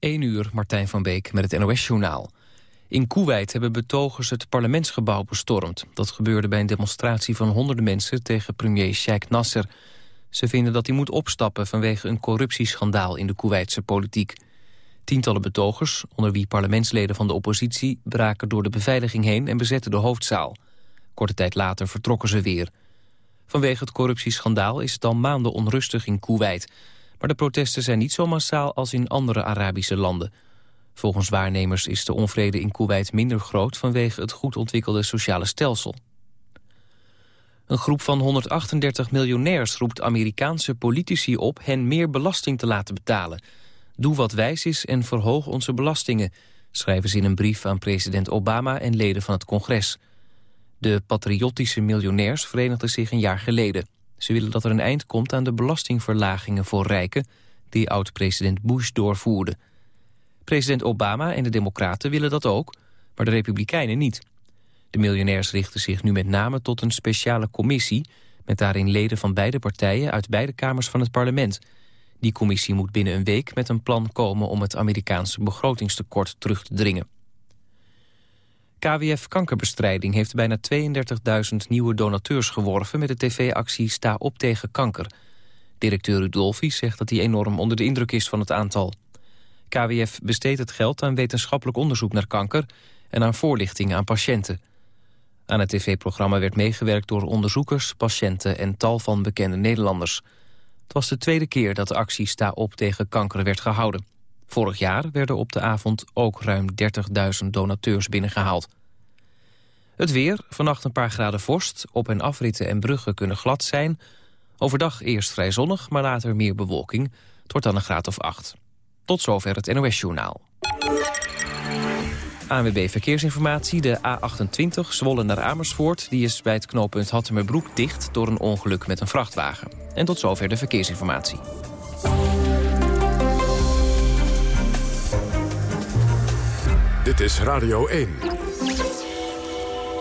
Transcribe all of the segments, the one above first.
1 uur, Martijn van Beek met het NOS-journaal. In Kuwait hebben betogers het parlementsgebouw bestormd. Dat gebeurde bij een demonstratie van honderden mensen tegen premier Sheikh Nasser. Ze vinden dat hij moet opstappen vanwege een corruptieschandaal in de Kuwaitse politiek. Tientallen betogers, onder wie parlementsleden van de oppositie... braken door de beveiliging heen en bezetten de hoofdzaal. Korte tijd later vertrokken ze weer. Vanwege het corruptieschandaal is het al maanden onrustig in Kuwait... Maar de protesten zijn niet zo massaal als in andere Arabische landen. Volgens waarnemers is de onvrede in Kuwait minder groot... vanwege het goed ontwikkelde sociale stelsel. Een groep van 138 miljonairs roept Amerikaanse politici op... hen meer belasting te laten betalen. Doe wat wijs is en verhoog onze belastingen... schrijven ze in een brief aan president Obama en leden van het congres. De patriotische miljonairs verenigden zich een jaar geleden. Ze willen dat er een eind komt aan de belastingverlagingen voor rijken... die oud-president Bush doorvoerde. President Obama en de Democraten willen dat ook, maar de Republikeinen niet. De miljonairs richten zich nu met name tot een speciale commissie... met daarin leden van beide partijen uit beide kamers van het parlement. Die commissie moet binnen een week met een plan komen... om het Amerikaanse begrotingstekort terug te dringen. KWF Kankerbestrijding heeft bijna 32.000 nieuwe donateurs geworven... met de tv-actie Sta op tegen kanker. Directeur Rudolfi zegt dat hij enorm onder de indruk is van het aantal. KWF besteedt het geld aan wetenschappelijk onderzoek naar kanker... en aan voorlichting aan patiënten. Aan het tv-programma werd meegewerkt door onderzoekers, patiënten... en tal van bekende Nederlanders. Het was de tweede keer dat de actie Sta op tegen kanker werd gehouden. Vorig jaar werden op de avond ook ruim 30.000 donateurs binnengehaald. Het weer, vannacht een paar graden vorst. Op- en afritten en bruggen kunnen glad zijn. Overdag eerst vrij zonnig, maar later meer bewolking. Het dan een graad of acht. Tot zover het NOS-journaal. ANWB Verkeersinformatie, de A28 Zwolle naar Amersfoort... die is bij het knooppunt Hattemerbroek dicht door een ongeluk met een vrachtwagen. En tot zover de verkeersinformatie. Dit is Radio 1.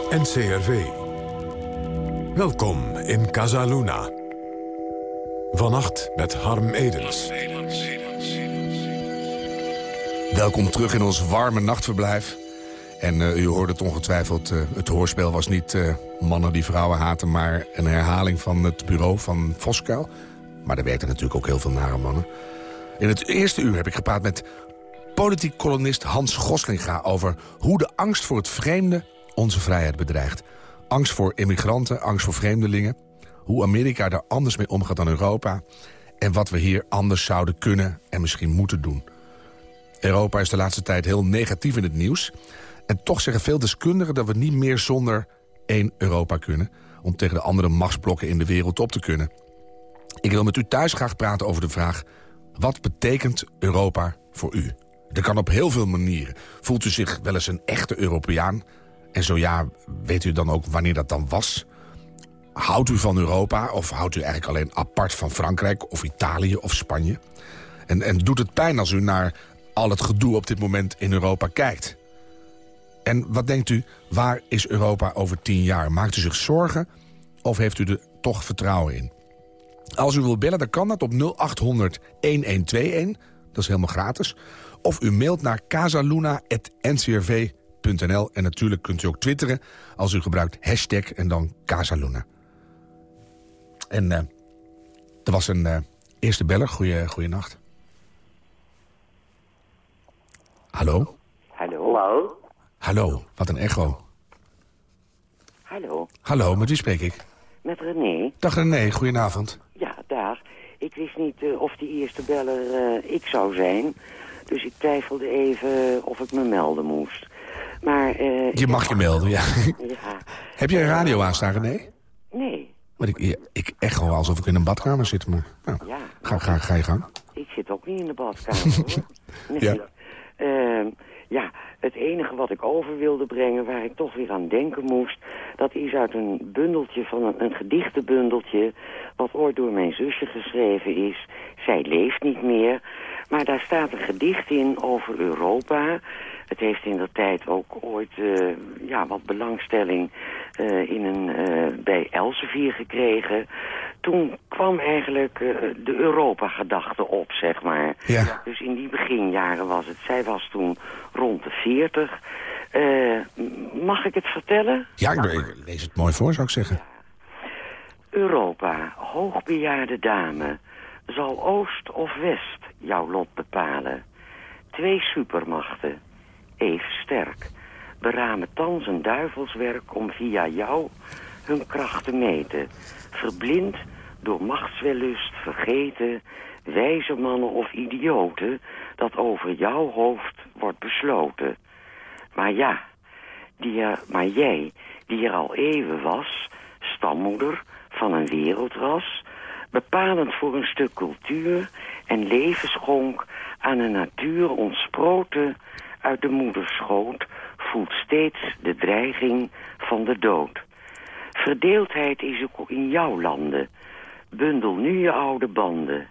NCRV. Welkom in Casaluna. Vannacht met Harm Edens. Welkom terug in ons warme nachtverblijf. En uh, u hoorde het ongetwijfeld, uh, het hoorspel was niet uh, mannen die vrouwen haten... maar een herhaling van het bureau van Voskuil. Maar er werkten natuurlijk ook heel veel nare mannen. In het eerste uur heb ik gepraat met politiek kolonist Hans Goslinga... over hoe de angst voor het vreemde onze vrijheid bedreigt. Angst voor immigranten, angst voor vreemdelingen. Hoe Amerika daar anders mee omgaat dan Europa. En wat we hier anders zouden kunnen en misschien moeten doen. Europa is de laatste tijd heel negatief in het nieuws. En toch zeggen veel deskundigen dat we niet meer zonder één Europa kunnen... om tegen de andere machtsblokken in de wereld op te kunnen. Ik wil met u thuis graag praten over de vraag... wat betekent Europa voor u? Dat kan op heel veel manieren. Voelt u zich wel eens een echte Europeaan? En zo ja, weet u dan ook wanneer dat dan was? Houdt u van Europa of houdt u eigenlijk alleen apart van Frankrijk... of Italië of Spanje? En, en doet het pijn als u naar al het gedoe op dit moment in Europa kijkt? En wat denkt u, waar is Europa over tien jaar? Maakt u zich zorgen of heeft u er toch vertrouwen in? Als u wil bellen, dan kan dat op 0800 1121. Dat is helemaal gratis. Of u mailt naar casaluna.ncrv.nl. En natuurlijk kunt u ook twitteren als u gebruikt hashtag en dan Casaluna. En uh, er was een uh, eerste beller. Goeie, goeienacht. Hallo? Hallo? Hallo? Hallo, wat een echo. Hallo? Hallo, met wie spreek ik? Met René. Dag René, goedenavond. Ja. Ik wist niet uh, of die eerste beller uh, ik zou zijn. Dus ik twijfelde even of ik me melden moest. Maar, uh, je mag je melden, ja. ja. Heb je een radio aanstaan, René? Nee. Maar ik, ik echo alsof ik in een badkamer zit. Maar, nou, ja, ga, ga, ga je gang. Ik zit ook niet in de badkamer, hoor. Nee. Ja. Uh, ja, het enige wat ik over wilde brengen, waar ik toch weer aan denken moest... dat is uit een bundeltje van een, een gedichtenbundeltje... wat ooit door mijn zusje geschreven is. Zij leeft niet meer, maar daar staat een gedicht in over Europa... Het heeft in de tijd ook ooit uh, ja, wat belangstelling uh, in een, uh, bij Elsevier gekregen. toen kwam eigenlijk uh, de Europa-gedachte op, zeg maar. Ja. Dus in die beginjaren was het. Zij was toen rond de 40. Uh, mag ik het vertellen? Ja, ik, ik lees het mooi voor, zou ik zeggen. Europa, hoogbejaarde dame, zal oost of west jouw lot bepalen. Twee supermachten, even sterk, beramen thans een duivelswerk om via jou hun kracht te meten. Verblind door machtswellust, vergeten, wijze mannen of idioten, dat over jouw hoofd wordt besloten. Maar ja, die maar jij, die er al eeuwen was, stammoeder van een wereldras, bepalend voor een stuk cultuur en leven schonk aan een natuur ontsproten uit de moederschoot, voelt steeds de dreiging van de dood. Verdeeldheid is ook in jouw landen. Bundel nu je oude banden.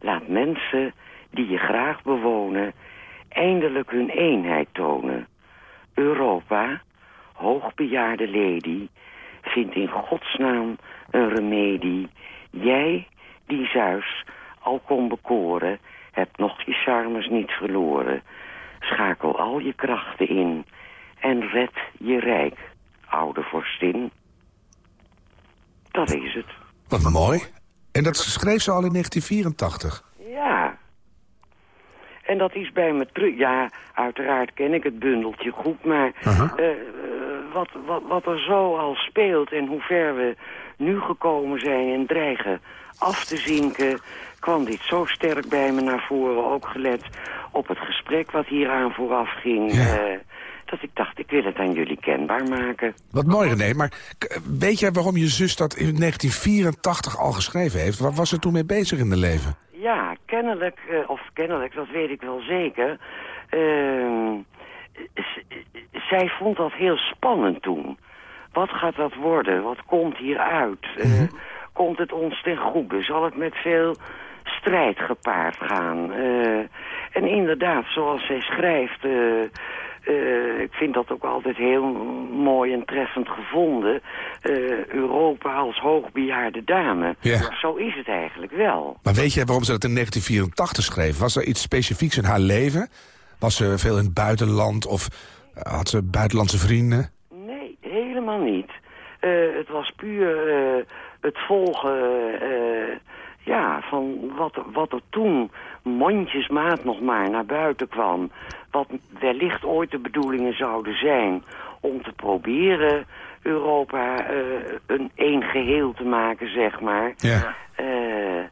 Laat mensen die je graag bewonen eindelijk hun eenheid tonen. Europa, hoogbejaarde lady, vindt in godsnaam een remedie. Jij, die Zeus al kon bekoren, hebt nog je charmes niet verloren. Schakel al je krachten in en red je rijk, oude vorstin. Dat is het. Wat mooi. En dat schreef ze al in 1984? Ja. En dat is bij me terug. Ja, uiteraard ken ik het bundeltje goed, maar uh -huh. uh, wat, wat, wat er zo al speelt en hoe ver we nu gekomen zijn en dreigen af te zinken, kwam dit zo sterk bij me naar voren. Ook gelet op het gesprek wat hieraan vooraf ging. Ja. Uh, dat ik dacht, ik wil het aan jullie kenbaar maken. Wat mooi René, maar weet jij waarom je zus dat in 1984 al geschreven heeft? Waar was ze toen mee bezig in de leven? Ja, kennelijk, uh, of kennelijk, dat weet ik wel zeker. Uh, zij vond dat heel spannend toen. Wat gaat dat worden? Wat komt hieruit? Mm -hmm. komt het ons ten goede? Zal het met veel strijd gepaard gaan? Uh, en inderdaad, zoals zij schrijft... Uh, ik vind dat ook altijd heel mooi en treffend gevonden. Uh, Europa als hoogbejaarde dame. Ja. Zo is het eigenlijk wel. Maar weet jij waarom ze dat in 1984 schreef? Was er iets specifieks in haar leven? Was ze veel in het buitenland of had ze buitenlandse vrienden? Nee, helemaal niet. Uh, het was puur het volgen ja, van wat, wat er toen mondjesmaat nog maar naar buiten kwam. Wat wellicht ooit de bedoelingen zouden zijn om te proberen Europa uh, een één geheel te maken, zeg maar. Ja. Uh,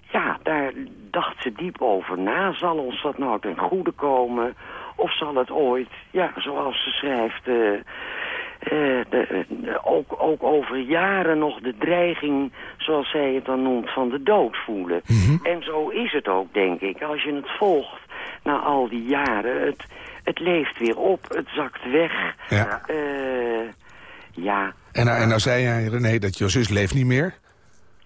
ja, daar dacht ze diep over na. Zal ons dat nou ten goede komen? Of zal het ooit, ja, zoals ze schrijft... Uh, uh, de, de, ook, ook over jaren nog de dreiging, zoals zij het dan noemt, van de dood voelen. Mm -hmm. En zo is het ook, denk ik. Als je het volgt na al die jaren, het, het leeft weer op, het zakt weg. Ja. Uh, ja. En, nou, en nou zei jij, René, dat je zus leeft niet meer?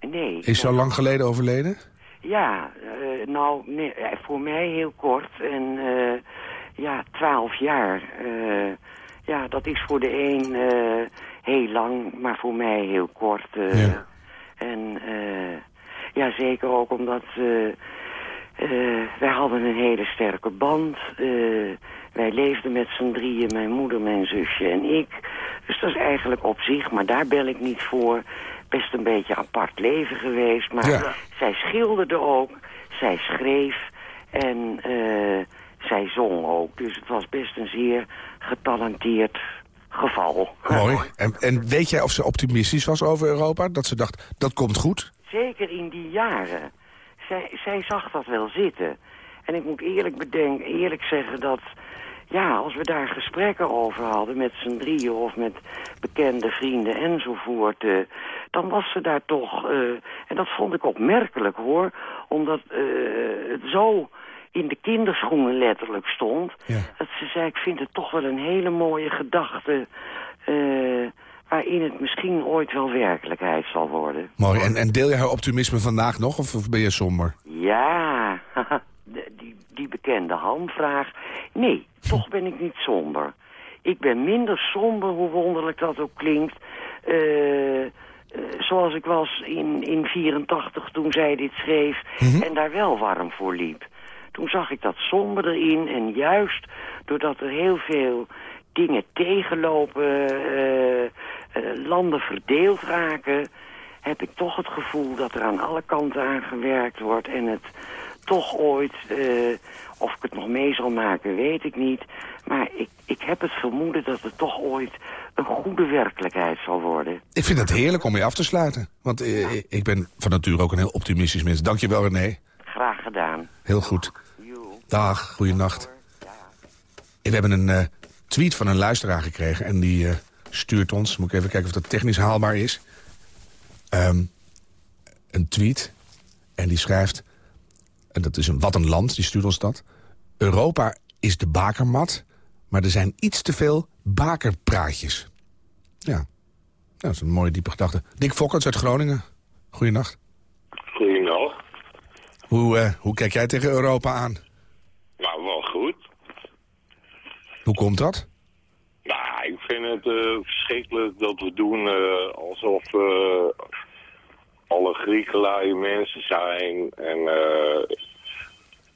Nee. Is ze al lang geleden overleden? Ja, uh, nou, nee, voor mij heel kort. En ja, twaalf jaar. Ja, dat is voor de een uh, heel lang, maar voor mij heel kort. Uh, ja. En uh, ja, zeker ook omdat wij hadden een hele sterke band. wij leefden met z'n drieën, mijn moeder, mijn zusje en ik. Dus dat is eigenlijk op zich, maar daar bel ik niet voor. Best een beetje apart leven geweest. Maar ja. zij schilderde ook, zij schreef en zij zong ook. Dus het was best een zeer getalenteerd geval. Mooi. En, en weet jij of ze optimistisch was over Europa? Dat ze dacht, dat komt goed? Zeker in die jaren. Zij, zij zag dat wel zitten. En ik moet eerlijk bedenken, eerlijk zeggen dat... Ja, als we daar gesprekken over hadden met z'n drieën of met bekende vrienden enzovoort... Uh, dan was ze daar toch... Uh, en dat vond ik opmerkelijk hoor, omdat uh, het zo in de kinderschoenen letterlijk stond. Ja. Dat ze zei, ik vind het toch wel een hele mooie gedachte... Uh, waarin het misschien ooit wel werkelijkheid zal worden. Mooi. En, en deel je haar optimisme vandaag nog, of, of ben je somber? Ja, die, die bekende hamvraag. Nee, toch ben ik niet somber. Ik ben minder somber, hoe wonderlijk dat ook klinkt... Uh, zoals ik was in, in 84 toen zij dit schreef Mhm. en daar wel warm voor liep. Toen zag ik dat somber erin en juist doordat er heel veel dingen tegenlopen, eh, eh, landen verdeeld raken, heb ik toch het gevoel dat er aan alle kanten aan gewerkt wordt en het toch ooit, eh, of ik het nog mee zal maken, weet ik niet. Maar ik, ik heb het vermoeden dat het toch ooit een goede werkelijkheid zal worden. Ik vind het heerlijk om mee af te sluiten. Want ik ben van nature ook een heel optimistisch mens. Dank je wel, René. Graag gedaan. Heel goed. Dag, goeienacht. We hebben een eh, tweet van een luisteraar gekregen. En die eh, stuurt ons, moet ik even kijken of dat technisch haalbaar is. Ehm, een tweet. En die schrijft, en dat is een Wat een Land, die stuurt ons dat. Europa is de bakermat, maar er zijn iets te veel bakerpraatjes. Ja, Ja, dat is een mooie diepe gedachte. Dick Fokkerts uit Groningen. Goeienacht. Goeiedag. Hoe, eh, hoe kijk jij tegen Europa aan? Nou, wel goed. Hoe komt dat? Nou, ik vind het eh, verschrikkelijk dat we doen eh, alsof eh, alle Grieken mensen zijn en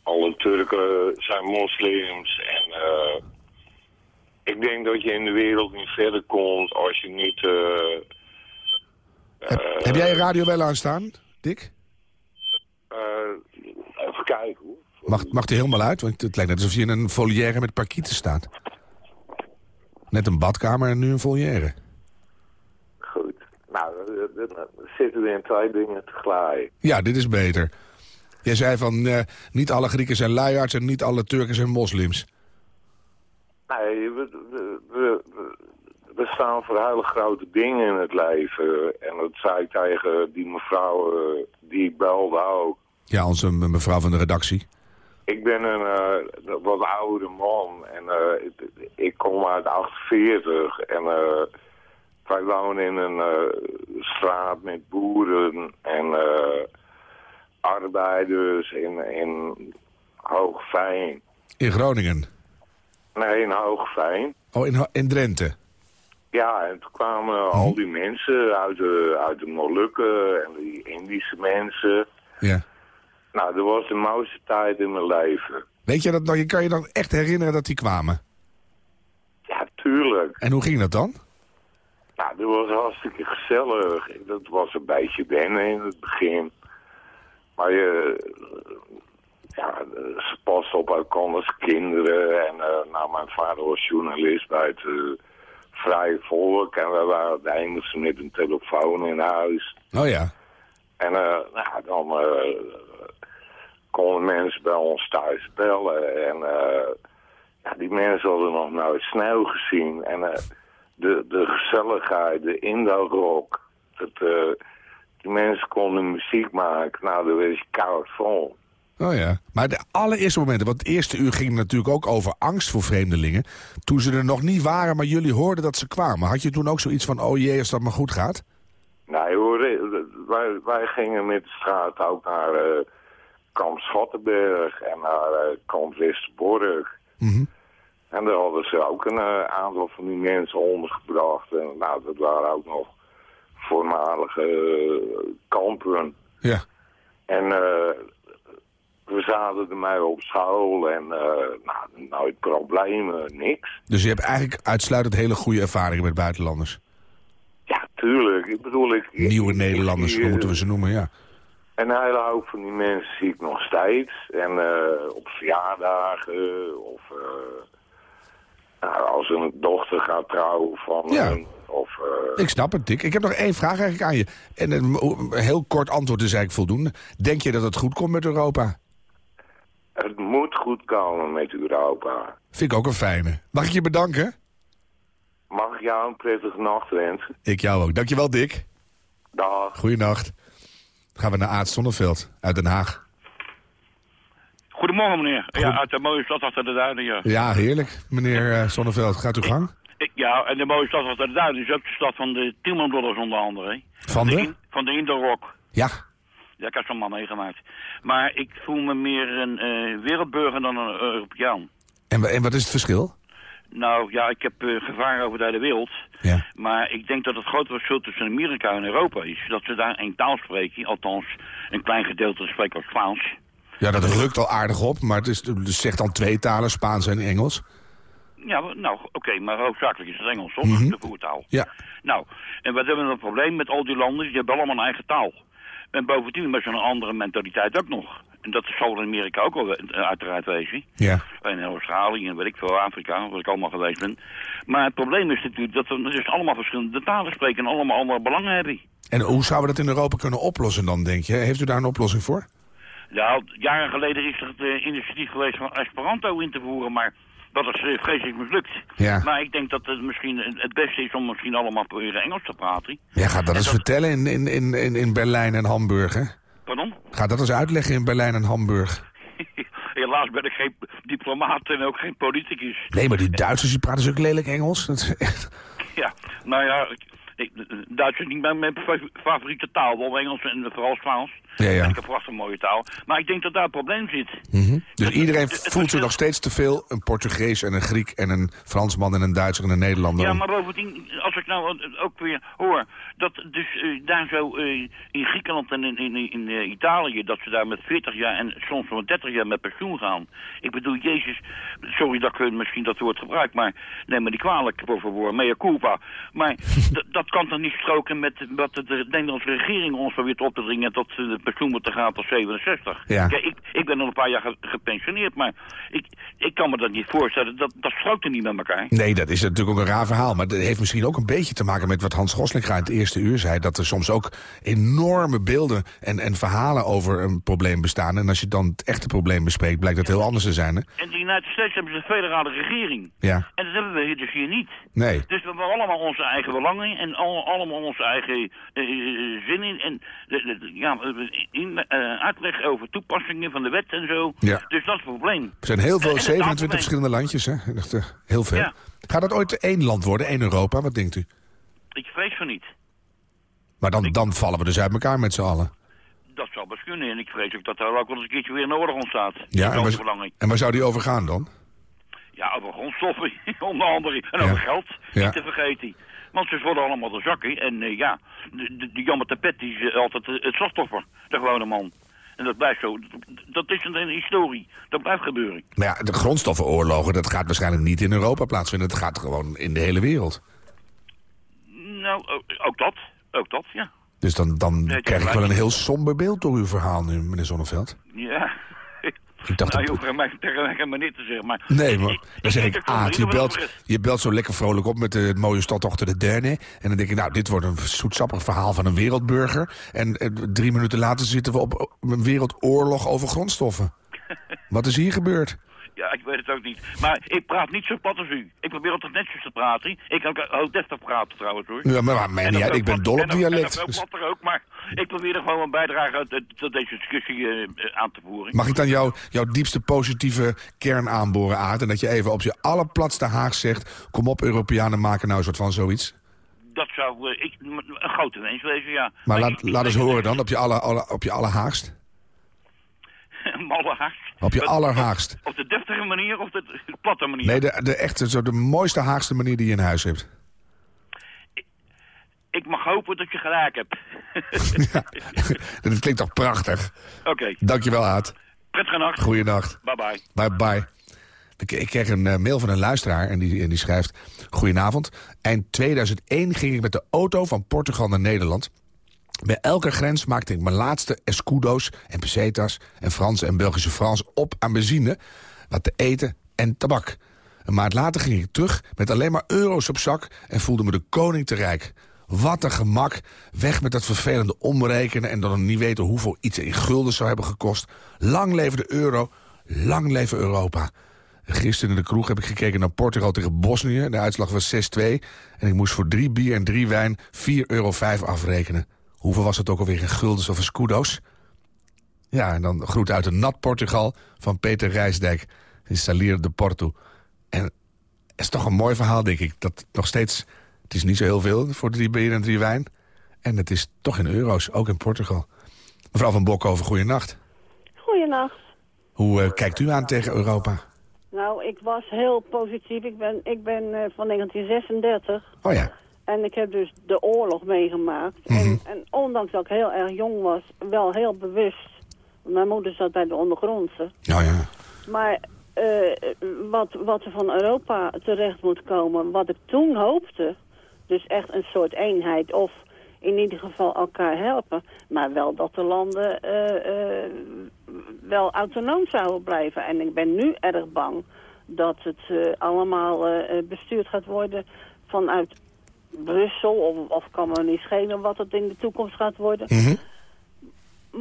alle Turken zijn moslims. En ik denk dat je in de wereld niet verder komt als je niet... Heb, heb jij je radio wel aanstaan, Dick? even kijken hoor. Mag, mag die helemaal uit? Want het lijkt net alsof je in een volière met parkieten staat. Net een badkamer en nu een volière. Goed. Nou, dan- zitten we in twee dingen tegelijk. Ja, dit is beter. Jij zei van, eh, niet alle Grieken zijn luiaards en niet alle Turken zijn moslims. Nee, we, we, we, we- we staan voor hele grote dingen in het leven. En dat zei ik tegen die mevrouw eh, die ik belde ook. Ja, onze mevrouw van de redactie. Ik ben een eh, wat oudere man en eh, ik, ik kom uit 48 en eh, wij wonen in een eh, straat met boeren en eh, arbeiders in, in Hoogveen. In Groningen. Nee, in Hoogveen. Oh, in, in Drenthe. Ja, en toen kwamen al die mensen uit de, uit de Molukken en die Indische mensen. Ja. Nou, dat was de mooiste tijd in mijn leven. Weet je dat nog? Je kan je dan echt herinneren dat die kwamen. Ja, tuurlijk. En hoe ging dat dan? Nou, dat was hartstikke gezellig. Dat was een beetje wennen in het begin. Maar je, ja, ze pasten op elkaar als kinderen. En uh, nou, mijn vader was journalist bij het uh, Vrije Volk. En we waren de enige met een telefoon in huis. Oh ja. En uh, nou, dan konden mensen bij ons thuis bellen. En ja, die mensen hadden nog nooit sneeuw gezien. En de, de gezelligheid, de Indo-rock. Die mensen konden muziek maken. Nou, daar was je koud vol. Oh ja. Maar de allereerste momenten, want het eerste uur ging natuurlijk ook over angst voor vreemdelingen. Toen ze er nog niet waren, maar jullie hoorden dat ze kwamen. Had je toen ook zoiets van, oh jee, als dat maar goed gaat? Nee hoor, wij, wij gingen met de straat ook naar uh, Kamp Schottenberg en naar uh, Kamp Westerbork. Mm -hmm. En daar hadden ze ook een uh, aantal van die mensen ondergebracht. En nou, dat waren ook nog voormalige uh, kampen. Ja. En we zaten ermee op school en nou, nooit problemen, niks. Dus je hebt eigenlijk uitsluitend hele goede ervaringen met buitenlanders? Tuurlijk. Ik bedoel, ik... Nieuwe ik, Nederlanders, hoe moeten we ze noemen, ja. En een hele hoop van die mensen zie ik nog steeds. En uh, op verjaardagen of... Uh, nou, als een dochter gaat trouwen van ja. een, of, uh... Ik snap het, Dick. Ik heb nog één vraag eigenlijk aan je. En een heel kort antwoord is eigenlijk voldoende. Denk je dat het goed komt met Europa? Het moet goed komen met Europa. Vind ik ook een fijne. Mag ik je bedanken? Mag ik jou een prettige nacht wensen? Ik jou ook. Dankjewel, Dick. Dag. Goeienacht. Dan gaan we naar Aad Zonneveld uit Den Haag. Goedemorgen, meneer. Goed. Ja, uit de mooie stad achter de duinen, ja. Ja, heerlijk, meneer uh, Zonneveld. Gaat uw gang? Ja, en de mooie stad achter de duinen is ook de stad van de Tielman Brothers onder andere. Van de? de van de Indo-Rock. Ja. Ja, ik heb zo'n man meegemaakt. Maar ik voel me meer een uh, wereldburger dan een Europeaan. En, en wat is het verschil? Nou ja, ik heb uh, gevaar over de hele wereld. Ja. Maar ik denk dat het grote verschil tussen Amerika en Europa is... dat ze daar één taal spreken. Althans, een klein gedeelte spreekt als Spaans. Ja, dat rukt al aardig op, maar het, is, zegt dan twee talen, Spaans en Engels. Ja, nou, oké, maar hoofdzakelijk is het Engels, toch? Mhm. De voertaal. Ja. Nou, en wat hebben we een probleem met al die landen? Die hebben allemaal een eigen taal. En bovendien met zo'n andere mentaliteit ook nog. En dat zal in Amerika ook wel we- uiteraard wezen. Ja. En in Australië en weet ik veel, Afrika, waar ik allemaal geweest ben. Maar het probleem is natuurlijk dat we dus allemaal verschillende talen spreken en allemaal andere belangen hebben. En hoe zouden we dat in Europa kunnen oplossen dan, denk je? Heeft u daar een oplossing voor? Ja, jaren geleden is er het eh, initiatief geweest van Esperanto in te voeren, maar dat is eh, vreselijk mislukt. Ja. Maar ik denk dat het misschien het beste is om misschien allemaal proberen Engels te praten. Ja, ga dat En eens vertellen in, in, in, in- in Berlijn en Hamburg, hè? Pardon? Ga dat eens uitleggen in Berlijn en Hamburg. Helaas ben ik geen diplomaat en ook geen politicus. Nee, maar die Duitsers die praten dus ook lelijk Engels. Ja, nou ja, ik, Duits is niet mijn, mijn fa- favoriete taal, wel Engels en vooral Spaans. Ja, ja. En ik heb prachtig mooie taal. Maar ik denk dat daar het probleem zit. Mhm. Dus Het- iedereen het- het voelt zich nog steeds te veel een Portugees en een Griek en een Fransman en een Duitser en een Nederlander. Ja, maar bovendien, als ik nou ook weer hoor dat dus eh, daar zo eh, in Griekenland en in, in, in eh, Italië, dat ze daar met 40 jaar en soms wel 30 jaar met pensioen gaan. Ik bedoel, Jezus, sorry dat ik misschien dat woord gebruik, maar neem me niet kwalijk voor voor mea culpa. Maar dat kan toch niet stroken met wat de Nederlandse regering ons probeert op te dringen tot eh, de pensioen moeten gaan tot 67. Ja. Kijk, ik, ik ben al een paar jaar ge- gepensioneerd, maar ik, ik kan me dat niet voorstellen. Dat, dat strookt er niet met elkaar. Nee, dat is natuurlijk ook een raar verhaal. Maar dat heeft misschien ook een beetje te maken met wat Hans Goslinga in het eerste uur zei. Dat er soms ook enorme beelden en, en verhalen over een probleem bestaan. En als je dan het echte probleem bespreekt, blijkt dat heel anders te zijn. Hè? In de United States hebben ze een federale regering. Ja, En dat hebben we hier dus hier niet. nee. Dus we hebben allemaal onze eigen belangen en al, allemaal onze eigen eh, eh, zin in. En de, de- de- ja, in, eh, uitleg over toepassingen van de wet en zo. Ja. Dus dat is het probleem. Er zijn heel veel, En het 27 taalprobleem. verschillende landjes. Hè? Echt, eh, heel veel. Ja. Gaat dat ooit één land worden, één Europa? Wat denkt u? Ik vrees van niet. Maar dan, dan vallen we dus uit elkaar met z'n allen. Dat zou best kunnen. En ik vrees ook dat er ook wel eens een keertje weer een oorlog ontstaat. Ja, en waar, en waar zou die over gaan dan? Ja, over grondstoffen, onder andere. En Ja. over geld, Ja. niet te vergeten. Want ze worden allemaal de zakken. En eh, ja, de, de, de jammer tapet die is eh, altijd eh, het slachtoffer, de gewone man. En dat blijft zo. Dat is een, een historie. Dat blijft gebeuren. Maar ja, de grondstoffenoorlogen, dat gaat waarschijnlijk niet in Europa plaatsvinden. Het gaat gewoon in de hele wereld. Nou, ook- dat. Ook dat, ja. Dus dan, dan Nee, krijg ik wel een heel somber beeld door uw verhaal nu, meneer Zonneveld. Ja. Ik dacht nou, dat- je hoeft mij tegen mij meneer te zeggen, maar... Nee, maar dan zeg ik, Aad, je belt, je belt zo lekker vrolijk op met de mooie staddochter de Derne. En dan denk ik, nou, dit wordt een zoetsappig verhaal van een wereldburger. En eh, drie minuten later zitten we op een wereldoorlog over grondstoffen. Wat is hier gebeurd? Ja, ik weet het ook niet. Maar ik praat niet zo plat als u. Ik probeer altijd netjes te praten. Ik kan ook deftig praten trouwens, hoor. Ja, maar, maar niet uit, ik ben dol op dialect. En ook Dus platter ook, maar ik probeer er gewoon een bijdrage uit- tot deze discussie eh, eh, aan te voeren. mag ik dan jou, jouw diepste positieve kern aanboren, Aad? En dat je even op je allerplatste Haag zegt... kom op, Europeanen maken nou een soort van zoiets. Dat zou eh, ik, een grote wens wezen, ja. Maar ik- laat, ik- laat eens ik- horen dan, op je, aller, aller, op je allerhaagst. Malle Op je allerhaagst. Op de deftige manier of de, de platte manier? Nee, de, de echte, zo de mooiste Haagste manier die je in huis hebt. Ik mag hopen dat je gelijk hebt. Dat klinkt toch prachtig. Oké, Dankjewel, Aad. prettige nacht. Goeienacht. Bye bye. Bye bye. Ik, ik kreeg een eh, mail van een luisteraar en die, en die schrijft... Goedenavond. Eind 2001 ging ik met de auto van Portugal naar Nederland. Bij elke grens maakte ik mijn laatste escudo's en pesetas... en Franse en Belgische Frans op aan benzine, wat te eten en tabak. Een maand later ging ik terug met alleen maar euro's op zak... en voelde me de koning te rijk. Wat een gemak. Weg met dat vervelende omrekenen... en dan niet weten hoeveel iets in gulden zou hebben gekost. Lang leven de euro, lang leven Europa. Gisteren in de kroeg heb ik gekeken naar Portugal tegen Bosnië. De uitslag was 6-2. En ik moest voor drie bier en drie wijn 4,5 euro afrekenen. Hoeveel was het ook alweer in guldens of in scudo's? Ja, en dan groet uit een nat Portugal van Peter Rijsdijk. In Salir de Porto. En het is toch een mooi verhaal, denk ik. Dat nog steeds, het is niet zo heel veel voor drie bier en drie wijn. En het is toch in euro's, ook in Portugal. Mevrouw van Bokhoven, goeienacht. Goeienacht. Hoe eh, kijkt u aan tegen Europa? Nou, ik was heel positief. Ik ben, ik ben eh, van 1936. Oh ja. En ik heb dus de oorlog meegemaakt. Mhm. en, en ondanks dat ik heel erg jong was, wel heel bewust. Mijn moeder zat bij de ondergrondse. Oh ja. Maar eh, wat, wat er van Europa terecht moet komen, wat ik toen hoopte... dus echt een soort eenheid of in ieder geval elkaar helpen... maar wel dat de landen eh, eh, wel autonoom zouden blijven. En ik ben nu erg bang dat het allemaal bestuurd gaat worden vanuit Brussel... Of, of kan me niet schelen wat het in de toekomst gaat worden... Mhm.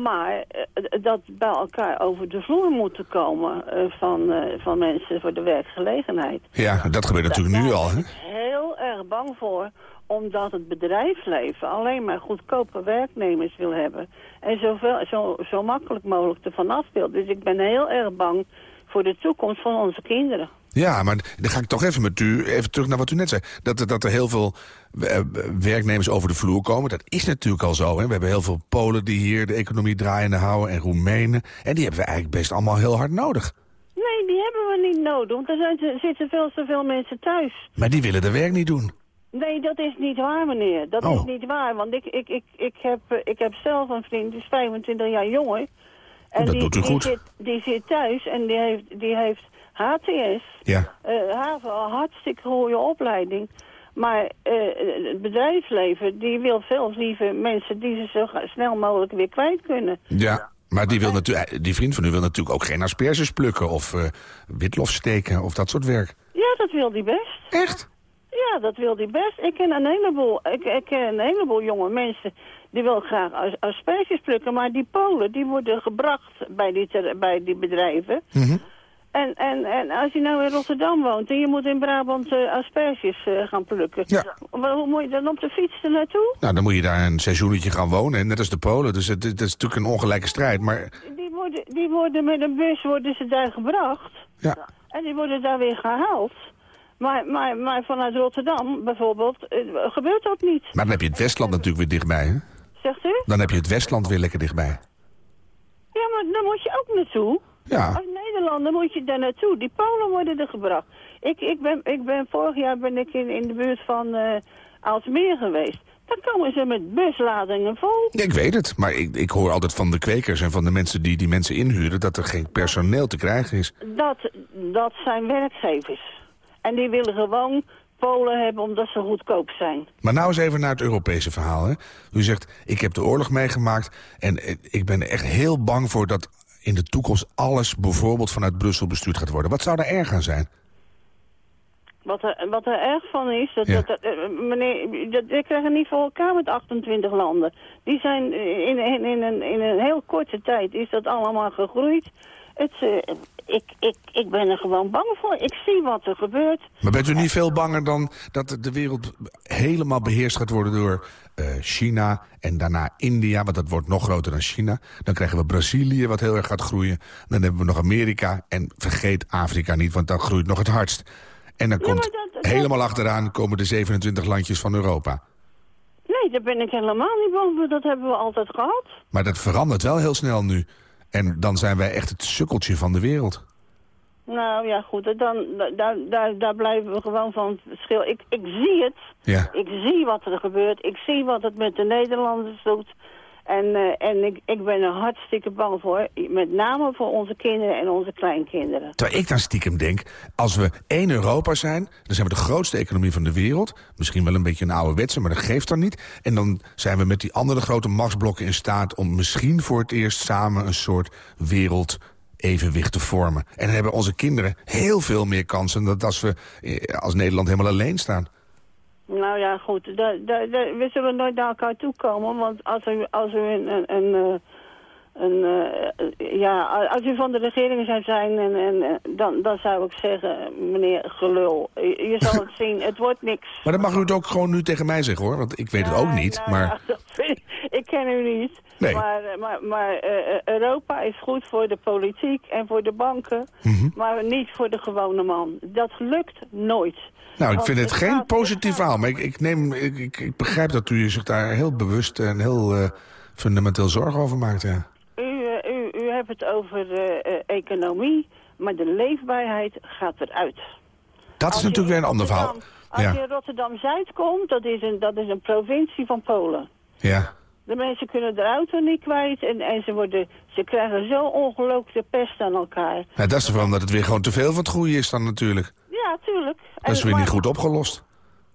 Maar eh, dat bij elkaar over de vloer moeten komen eh, van, eh, van mensen voor de werkgelegenheid. Ja, dat gebeurt natuurlijk nu al, hè? ben ik heel erg bang voor, omdat het bedrijfsleven alleen maar goedkope werknemers wil hebben. En zoveel, zo, zo makkelijk mogelijk ervan af wil. Dus ik ben heel erg bang voor de toekomst van onze kinderen. Ja, maar dan ga ik toch even met u, even terug naar wat u net zei. Dat, er- dat er heel veel eh, werknemers over de vloer komen. Dat is natuurlijk al zo. Hè? We hebben heel veel Polen die hier de economie draaiende houden en Roemenen. En die hebben we eigenlijk best allemaal heel hard nodig. Nee, die hebben we niet nodig, want er zijn, zitten veel te veel mensen thuis. Maar die willen de werk niet doen. Nee, dat is niet waar, meneer. Dat Oh. is niet waar, want ik, ik, ik, ik, heb, eh, ik heb zelf een vriend, die is 25 jaar jonger. En Dat die, doet u die goed. Zit, die zit thuis en die heeft, die heeft HTS. Ja. eh HAVO, hartstikke goede opleiding. Maar eh, het bedrijfsleven, die wil veel liever mensen die ze zo snel mogelijk weer kwijt kunnen. Ja. Maar die, wil natuurlijk, die vriend van u wil natuurlijk ook geen asperges plukken of eh, witlof steken of dat soort werk. Ja, dat wil die best. Echt? Ja, dat wil hij best. Ik ken een heleboel, ik, ik ken een heleboel jonge mensen die willen graag as- asperges plukken. Maar die Polen, die worden gebracht bij die, bij die bedrijven. Mhm. En, en, en als je nou in Rotterdam woont en je moet in Brabant eh, asperges eh, gaan plukken. Ja. Maar hoe moet je dan op de fiets er naartoe? Nou, dan moet je daar een seizoenetje gaan wonen, net als de Polen. Dus het, het is natuurlijk een ongelijke strijd. Maar Die worden, die worden met een bus worden ze daar gebracht. ja, En die worden daar weer gehaald. Maar, maar, maar vanuit Rotterdam bijvoorbeeld eh, gebeurt dat niet. maar dan heb je het Westland natuurlijk weer dichtbij. Hè? Zegt u? Dan heb je het Westland weer lekker dichtbij. Ja, maar daar moet je ook naartoe. Ja, Als Nederlander moet je daar naartoe. Die Polen worden er gebracht. Ik, ik, ben, ik ben vorig jaar ben ik in, in de buurt van Aalsmeer geweest. Dan komen ze met busladingen vol. ik weet het. Maar ik, ik hoor altijd van de kwekers en van de mensen die die mensen inhuren... dat er geen personeel te krijgen is. Dat, dat zijn werkgevers. En die willen gewoon Polen hebben omdat ze goedkoop zijn. Maar nou eens even naar het Europese verhaal. Hè? U zegt, ik heb de oorlog meegemaakt... en eh, ik ben echt heel bang voor dat in de toekomst alles... bijvoorbeeld vanuit Brussel bestuurd gaat worden. Wat zou daar erg aan zijn? Wat er, wat er erg van is, dat, Ja. dat, eh, meneer, dat, we krijgen niet voor elkaar met 28 landen. Die zijn eh, in, in, in, een, in een heel korte tijd is dat allemaal gegroeid. Het, eh, ik, ik, ik ben er gewoon bang voor. Ik zie wat er gebeurt. Maar bent u niet veel banger dan dat de wereld helemaal beheerst gaat worden door eh, China en daarna India, want dat wordt nog groter dan China. Dan krijgen we Brazilië, wat heel erg gaat groeien. Dan hebben we nog Amerika en vergeet Afrika niet, want dan groeit nog het hardst. En dan Ja, komt dat- dat- helemaal achteraan komen de 27 landjes van Europa. Nee, daar ben ik helemaal niet bang voor. Dat hebben we altijd gehad. Maar dat verandert wel heel snel nu. En dan zijn wij echt het sukkeltje van de wereld. Nou ja, goed, dan, daar, daar, daar blijven we gewoon van verschil. Ik, ik zie het. Ja. Ik zie wat er gebeurt. Ik zie wat het met de Nederlanders doet. En, eh, en ik, ik ben er hartstikke bang voor. Met name voor onze kinderen en onze kleinkinderen. Terwijl ik dan stiekem denk, als we één Europa zijn... dan zijn we de grootste economie van de wereld. Misschien wel een beetje een ouderwetse, maar dat geeft dan niet. En dan zijn we met die andere grote machtsblokken in staat... om misschien voor het eerst samen een soort wereldevenwicht te vormen. En dan hebben onze kinderen heel veel meer kansen... dan als we eh, als Nederland helemaal alleen staan. Nou ja, goed. Da, da, da- we zullen nooit naar elkaar toe komen. Want als u, als u een... een, een, eh, een eh, ja, als u van de regering zou zijn, en, en, eh, dan, dan zou ik zeggen, meneer Gelul, je, je zal het zien, het wordt niks. Maar dan mag u het ook gewoon nu tegen mij zeggen, hoor. Want ik weet het ook niet, nou maar... ja, ik, ik ken u niet. Nee. Maar, maar, maar Europa is goed voor de politiek en voor de banken. Mhm. Maar niet voor de gewone man. Dat lukt nooit. Nou, ik Want vind het geen positief verhaal. Maar ik, ik, neem, ik, ik, ik begrijp dat u zich daar heel bewust en heel eh, fundamenteel zorgen over maakt. Ja. U, eh, u, u hebt het over eh, economie. maar de leefbaarheid gaat eruit. Dat is Als natuurlijk weer een ander verhaal. Als Ja. je in Rotterdam-Zuid komt, dat is, een, dat is een provincie van Polen. Ja. De mensen kunnen de auto niet kwijt en, en ze, worden, ze krijgen zo ongelooflijk de pest aan elkaar. ja, dat is vooral omdat het weer gewoon te veel van het goede is dan natuurlijk. Ja, tuurlijk. Dat is En- weer maar- niet goed opgelost.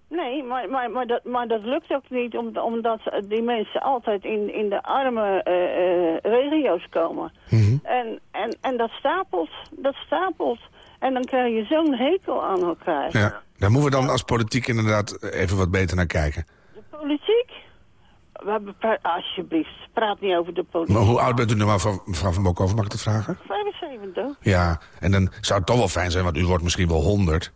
Nee, maar, maar, maar, dat, maar dat lukt ook niet om- omdat die mensen altijd in, in de arme eh, eh, regio's komen. Mhm. en, en, en dat stapelt, dat stapelt. En dan krijg je zo'n hekel aan elkaar. Ja. Daar moeten we dan als politiek inderdaad even wat beter naar kijken. De politiek? Alsjeblieft, praat niet over de politiek. Maar hoe oud bent u nu, mevrouw mevrouw Van Bokhoven, mag ik dat vragen? 75. Ja, en dan zou het toch wel fijn zijn, want u wordt misschien wel 100.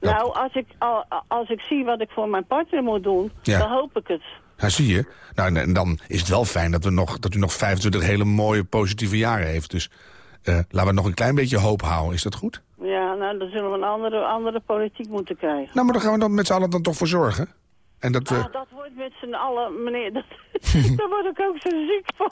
Dat- Nou, als ik, al- als ik zie wat ik voor mijn partner moet doen, Ja. dan hoop ik het. Nou, zie je. Nou, en, en dan is het wel fijn dat, we nog, dat u nog 25 hele mooie positieve jaren heeft. Dus eh, laten we nog een klein beetje hoop houden. Is dat goed? Ja, nou, dan zullen we een andere, andere politiek moeten krijgen. Nou, maar daar gaan we dan met z'n allen dan toch voor zorgen. En dat. Ah, dat wordt met z'n allen, meneer, dat, daar word ik ook zo ziek van.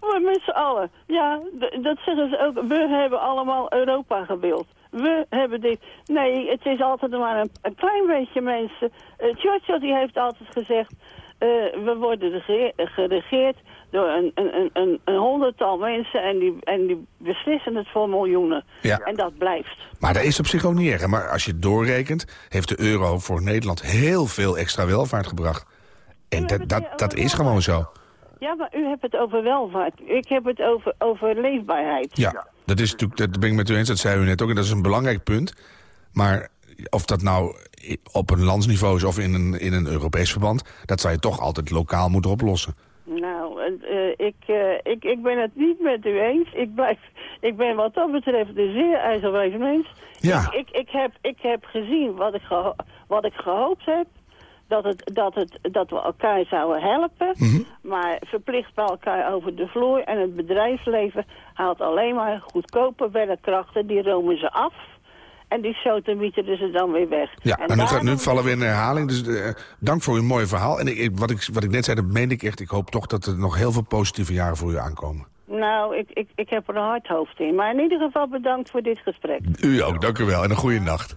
Maar met z'n allen. Ja, dat zeggen ze ook. We hebben allemaal Europa gebeeld. We hebben dit. Nee, het is altijd maar een, een klein beetje mensen. Uh, Churchill die heeft altijd gezegd... eh, we worden rege- geregeerd door een, een, een- een, een honderdtal mensen... En die, en die beslissen het voor miljoenen. Ja. En dat blijft. Maar dat is op zich ook niet erg. Maar als je het doorrekent, heeft de euro voor Nederland heel veel extra welvaart gebracht. En dat, dat, dat is gewoon zo. Ja, maar u hebt het over welvaart. Ik heb het over, over leefbaarheid. Ja, dat is natuurlijk, dat ben ik met u eens, dat zei u net ook. En dat is een belangrijk punt. Maar of dat nou op een landsniveau is of in een, in een Europees verband... dat zou je toch altijd lokaal moeten oplossen. Nou, eh, ik, eh, ik, ik ben het niet met u eens. Ik, blijf, ik ben wat dat betreft een zeer ijzerwijs mens. Ja. Ik, ik, ik, heb, ik heb gezien wat ik, geho- wat ik gehoopt heb. Dat, het, dat, het, dat we elkaar zouden helpen. Mhm. Maar verplicht bij elkaar over de vloer. En het bedrijfsleven haalt alleen maar goedkope werkkrachten. Die romen ze af. En die sotemieteren ze dan weer weg. Ja, en, nu, gaat, nu daarom- vallen we in herhaling. Dus eh, dank voor uw mooie verhaal. En ik, ik- wat, ik, wat ik net zei, dat meen ik echt. Ik hoop toch dat er nog heel veel positieve jaren voor u aankomen. Nou, ik, ik, ik heb er een hard hoofd in. Maar in ieder geval bedankt voor dit gesprek. U ook, dank u wel. En een goede nacht.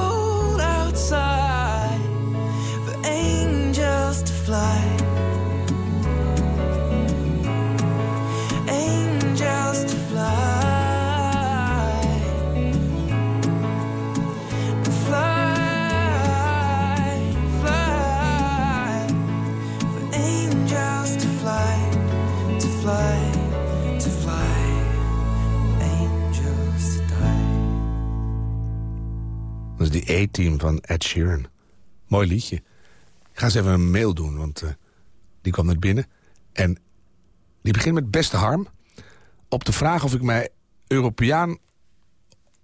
A-team van Ed Sheeran. Mooi liedje. Ik ga eens even een mail doen, want eh, die kwam net binnen. En die begint met beste harm. Op de vraag of ik mij Europeaan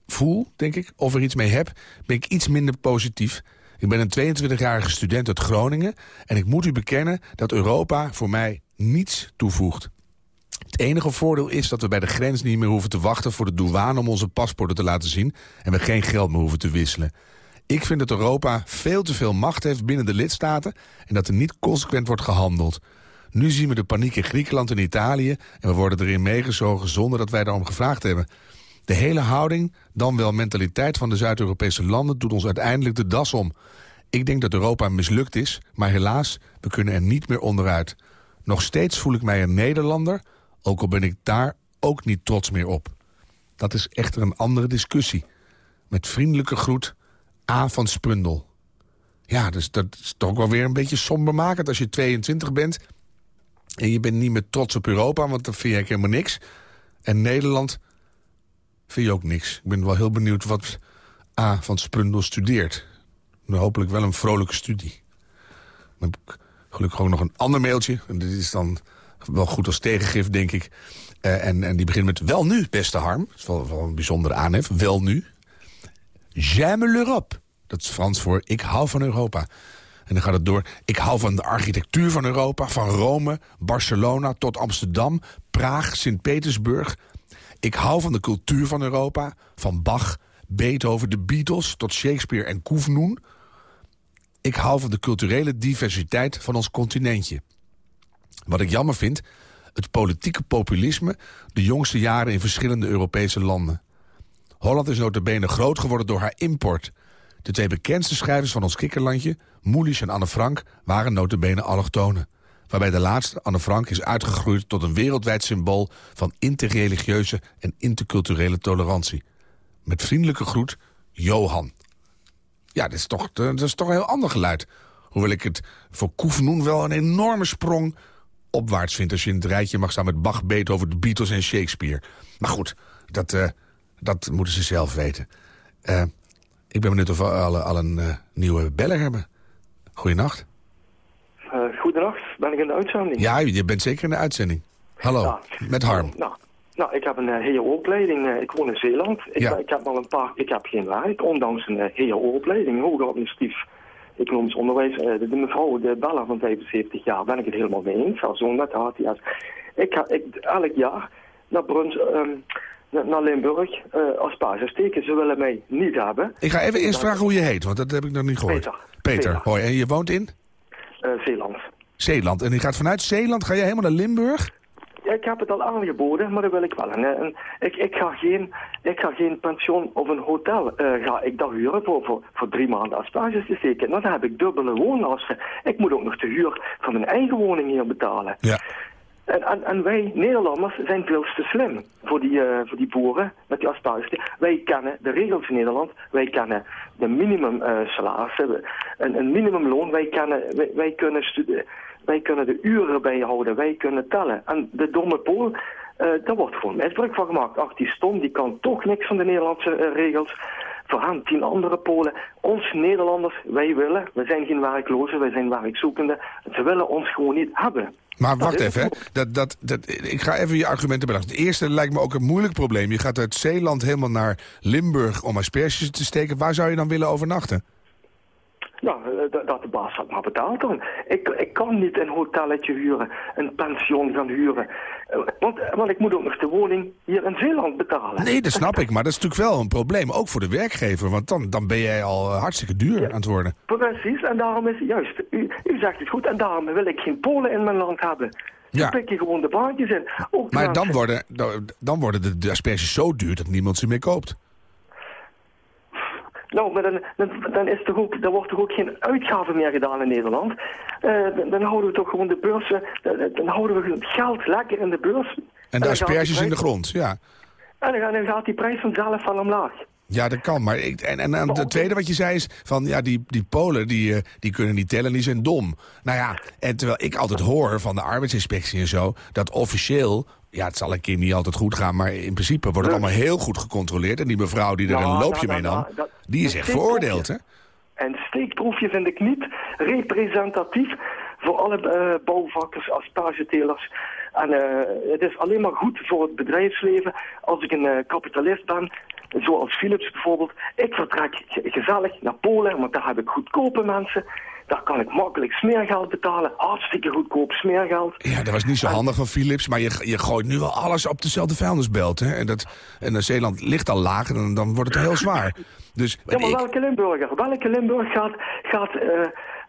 voel, denk ik, of er iets mee heb... ben ik iets minder positief. Ik ben een 22-jarige student uit Groningen... en ik moet u bekennen dat Europa voor mij niets toevoegt. Het enige voordeel is dat we bij de grens niet meer hoeven te wachten... voor de douane om onze paspoorten te laten zien... en we geen geld meer hoeven te wisselen. Ik vind dat Europa veel te veel macht heeft binnen de lidstaten... en dat er niet consequent wordt gehandeld. Nu zien we de paniek in Griekenland en Italië... en we worden erin meegezogen zonder dat wij daarom gevraagd hebben. De hele houding, dan wel mentaliteit van de Zuid-Europese landen... doet ons uiteindelijk de das om. Ik denk dat Europa mislukt is, maar helaas, we kunnen er niet meer onderuit. Nog steeds voel ik mij een Nederlander, ook al ben ik daar ook niet trots meer op. Dat is echter een andere discussie. Met vriendelijke groet, A van Sprundel. Ja, dus dat is toch wel weer een beetje sombermakend als je 22 bent... en je bent niet meer trots op Europa, want dan vind je helemaal niks. En Nederland vind je ook niks. Ik ben wel heel benieuwd wat A van Sprundel studeert. Nou, hopelijk wel een vrolijke studie. Dan heb ik gelukkig ook nog een ander mailtje. En dit is dan wel goed als tegengif, denk ik. Eh, en, en die begint met wel nu, beste Harm. Dat is wel, wel een bijzondere aanhef. Wel nu. J'aime l'Europe. Dat is Frans voor ik hou van Europa. En dan gaat het door. Ik hou van de architectuur van Europa. Van Rome, Barcelona tot Amsterdam, Praag, Sint-Petersburg. Ik hou van de cultuur van Europa. Van Bach, Beethoven, de Beatles tot Shakespeare en Koefnoen. Ik hou van de culturele diversiteit van ons continentje. Wat ik jammer vind, het politieke populisme... de jongste jaren in verschillende Europese landen. Holland is notabene groot geworden door haar import. De twee bekendste schrijvers van ons kikkerlandje, Moelisch en Anne Frank... waren notabene allochtonen. Waarbij de laatste, Anne Frank, is uitgegroeid tot een wereldwijd symbool... van interreligieuze en interculturele tolerantie. Met vriendelijke groet, Johan. Ja, dat is toch, dat is toch een heel ander geluid. Hoewel ik het voor Koefnoen wel een enorme sprong opwaarts vind... als je in het rijtje mag staan met Bach, Beethoven, de Beatles en Shakespeare. Maar goed, dat, uh, dat moeten ze zelf weten. Uh, ik ben benieuwd of we al, al een uh, nieuwe beller hebben. Goedenacht. goedenacht, ben ik in de uitzending? Ja, je bent zeker in de uitzending. Hallo, ja. met Harm. Nou, nou, ik heb een uh, hele opleiding. ik woon in Zeeland. Ik, Ja. ik heb al een paar, ik heb geen werk, ondanks een uh, hele opleiding, hoger administratief economisch onderwijs. Uh, de, de mevrouw, de Bella van 75 jaar, ben ik het helemaal mee eens. Haar zoon met HTS. Ik ga ik, elk jaar naar Bruns, um, naar, Limburg uh, als paasje steken. Ze willen mij niet hebben. Ik ga even eerst vragen hoe je heet, want dat heb ik nog niet gehoord. Peter. Peter, Peter. hoi. En je woont in? Uh, Zeeland. Zeeland. En je gaat vanuit Zeeland, ga je helemaal naar Limburg? Ja, ik heb het al aangeboden, maar dat wil ik wel. En, en ik, ik, ga geen, ik ga geen pension of een hotel uh, ga ik dat huren voor, voor, voor drie maanden als stages te steken. Dan heb ik dubbele woonlasten. Ik moet ook nog de huur van mijn eigen woning hier betalen. Ja. En, en, en wij Nederlanders zijn veel te slim voor die, uh, voor die boeren met die asperges. Wij kennen de regels in Nederland. Wij kennen de minimum uh, salarissen, een, een minimumloon. Wij, kennen, wij, kunnen. Wij kunnen de uren bijhouden, wij kunnen tellen. En de domme Pool, uh, daar wordt gewoon misbruik van gemaakt. Ach, die stom, die kan toch niks van de Nederlandse uh, regels. Voor hem tien andere Polen. Ons Nederlanders, wij willen, we zijn geen werklozen, wij zijn werkzoekenden. Ze willen ons gewoon niet hebben. Maar wacht even, hè. Dat, dat, dat, ik ga even je argumenten bedachten. Het eerste lijkt me ook een moeilijk probleem. Je gaat uit Zeeland helemaal naar Limburg om asperges te steken. Waar zou je dan willen overnachten? Nou, dat de baas dat maar betaalt dan. Ik, ik kan niet een hotelletje huren, een pension gaan huren. Want, want ik moet ook nog de woning hier in Zeeland betalen. Nee, dat snap ik, maar dat is natuurlijk wel een probleem. Ook voor de werkgever, want dan, dan ben jij al hartstikke duur ja. aan het worden. Precies, en daarom is juist, u, u zegt het goed, en daarom wil ik geen Polen in mijn land hebben. Ja. pikken gewoon de baantjes in. Ook Maar dan worden, dan- dan worden de, de asperges zo duur dat niemand ze meer koopt. Nou, maar dan, dan, dan, is toch ook, dan wordt toch ook geen uitgave meer gedaan in Nederland. Eh, dan, dan houden we toch gewoon de beursen, dan, dan houden we het geld lekker in de beurs. En gaat die asperges in de grond, ja. En dan, dan gaat die prijs vanzelf van omlaag. Ja, dat kan. Maar ik, en, en, en het tweede wat je zei is van ja, die, die Polen die, eh, die kunnen niet tellen, die zijn dom. Nou ja, en terwijl ik altijd hoor van de arbeidsinspectie en zo, dat officieel, ja, het zal een keer niet altijd goed gaan, maar in principe wordt het allemaal heel goed gecontroleerd. En die mevrouw die er Nou, een loopje nou, mee nou, nam, dat- die is echt veroordeeld, hè? En steekproefje vind ik niet representatief voor alle eh, bouwvakkers, aspergetelers. En eh, het is alleen maar goed voor het bedrijfsleven als ik een kapitalist ben, zoals Philips bijvoorbeeld. Ik vertrek ge- gezellig naar Polen, want daar heb ik goedkope mensen. Daar kan ik makkelijk smeergeld betalen, hartstikke goedkoop smeergeld. Ja, dat was niet zo handig van Philips, maar je, je gooit nu wel alles op dezelfde vuilnisbelt. Hè? En, dat, en Zeeland ligt al laag en dan, wordt het heel zwaar. Dus Ja, maar ik, welke Limburger? Welke Limburg gaat... gaat eh,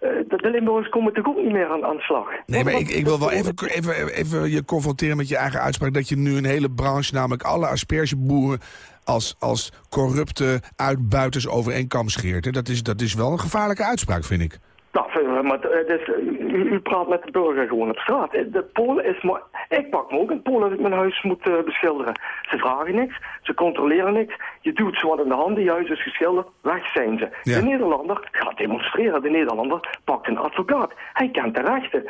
de, de Limburgers komen toch ook niet meer aan, aan de slag? Nee, maar ik, ik wil wel even, even, even je confronteren met je eigen uitspraak... dat je nu een hele branche, namelijk alle aspergeboeren... als, als corrupte uitbuiters over één kam scheert. hè. Dat is, dat is wel een gevaarlijke uitspraak, vind ik. Nou, eh, maar het is, u, u praat met de burger gewoon op straat. Eh, De Polen is maar... Ik pak me ook in Polen dat ik mijn huis moet eh, beschilderen. Ze vragen niks, ze controleren niks. Je duwt ze wat in de handen, je huis is geschilderd, weg zijn ze. Ja. De Nederlander gaat demonstreren. De Nederlander pakt een advocaat. Hij kent de rechten.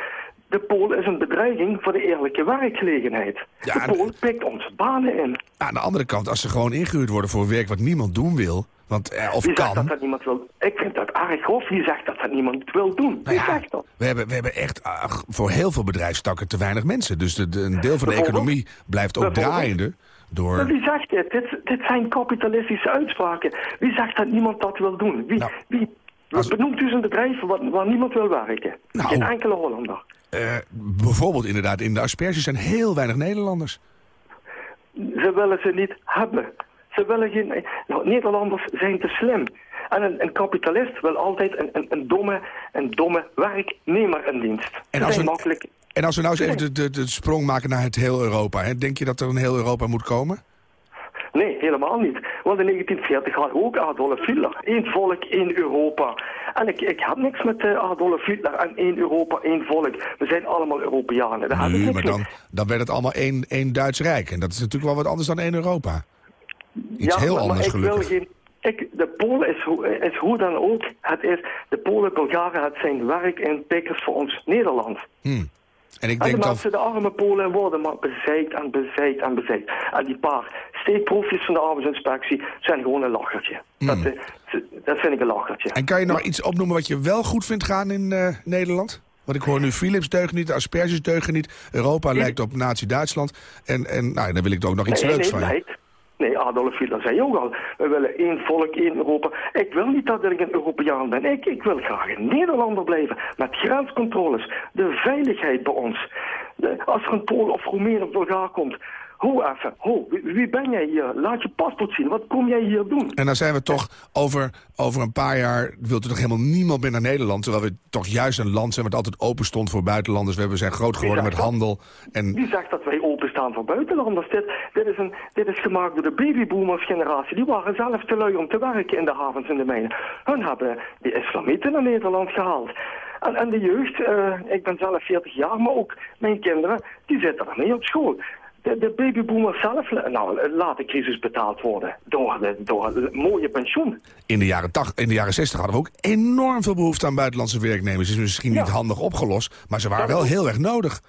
De Pool is een bedreiging voor de eerlijke werkgelegenheid. Ja, de Pool pikt onze banen in. Aan de andere kant, als ze gewoon ingehuurd worden voor werk wat niemand doen wil... Want, eh, of Wie zegt dat kan... dat niemand wil? Ik vind dat erg grof. Wie zegt dat dat niemand wil doen? Wie Nou ja, zegt dat? we hebben, we hebben echt ach, voor heel veel bedrijfstakken te weinig mensen. Dus de, de- een deel van de economie blijft ook draaiende. Maar Door, wie zegt dit? dit? Dit zijn kapitalistische uitspraken. Wie zegt dat niemand dat wil doen? Wie, Nou, wie als- benoemt dus een bedrijf waar, waar niemand wil werken? Nou. Geen enkele Hollander. eh, bijvoorbeeld inderdaad in de asperges zijn heel weinig Nederlanders. Ze willen ze niet hebben. Ze willen geen... Nou, Nederlanders zijn te slim. En een, een kapitalist wil altijd een, een, een, domme, een domme werknemer in dienst. En als we- makkelijk... En als we nou eens even de, de, de sprong maken naar het heel Europa. Hè, denk je dat er een heel Europa moet komen? Nee, helemaal niet. Want in 1940 had ook Adolf Hitler. Eén volk, één Europa. En ik, ik heb niks met eh, Adolf Hitler en één Europa, één volk. We zijn allemaal Europeanen. Daar Nee, maar dan, dan werd het allemaal één, één Duits Rijk. En dat is natuurlijk wel wat anders dan één Europa. Iets heel maar, anders ik gelukkig. Wil ik, de Polen is, hoe- is hoe dan ook. Het is, de Polen, Bulgaren, het zijn werk en pikkers voor ons Nederland. Hmm. En ik En de denk dat... mensen, de arme Polen, worden maar bezeikt en bezeikt en bezeikt. En die paar steekproefjes van de arbeidsinspectie zijn gewoon een lachertje. Dat, Hmm. eh, dat vind ik een lachertje. En kan je nog iets opnoemen wat je wel goed vindt gaan in eh, Nederland? Want ik hoor nu Philips deugen niet, de asperges deugen niet. Europa lijkt op Nazi-Duitsland. En, en nou, dan wil ik ook nog iets nee, leuks nee, van. Nee, Adolf Hitler zei ook al, we willen één volk, één Europa. Ik wil niet dat ik een Europeaan ben. Ik, ik wil graag een Nederlander blijven. Met grenscontroles. De veiligheid bij ons. Als er een Pool of Roemeen of Bulgaar komt. Ho even, ho, wie, wie ben jij hier? Laat je paspoort zien. Wat kom jij hier doen? En dan zijn we toch over, over een paar jaar... wilt er toch helemaal niemand meer naar Nederland... terwijl we toch juist een land zijn wat altijd open stond voor buitenlanders. We hebben- zijn groot geworden met dat? handel. En Wie zegt dat wij openstaan voor buitenlanders? Dit, dit, is een, dit is gemaakt door de babyboomers generatie. Die waren zelf te lui om te werken in de havens en de mijnen. Hun hebben de islamieten naar Nederland gehaald. En, en de jeugd, eh, ik ben zelf 40 jaar, maar ook mijn kinderen, die zitten er mee op school. De, de babyboomers zelf nou, laten crisis betaald worden door, de, door het mooie pensioen. in de, jaren tach, in de jaren 60 hadden we ook enorm veel behoefte aan buitenlandse werknemers. Is misschien niet handig opgelost, maar ze waren wel heel erg nodig.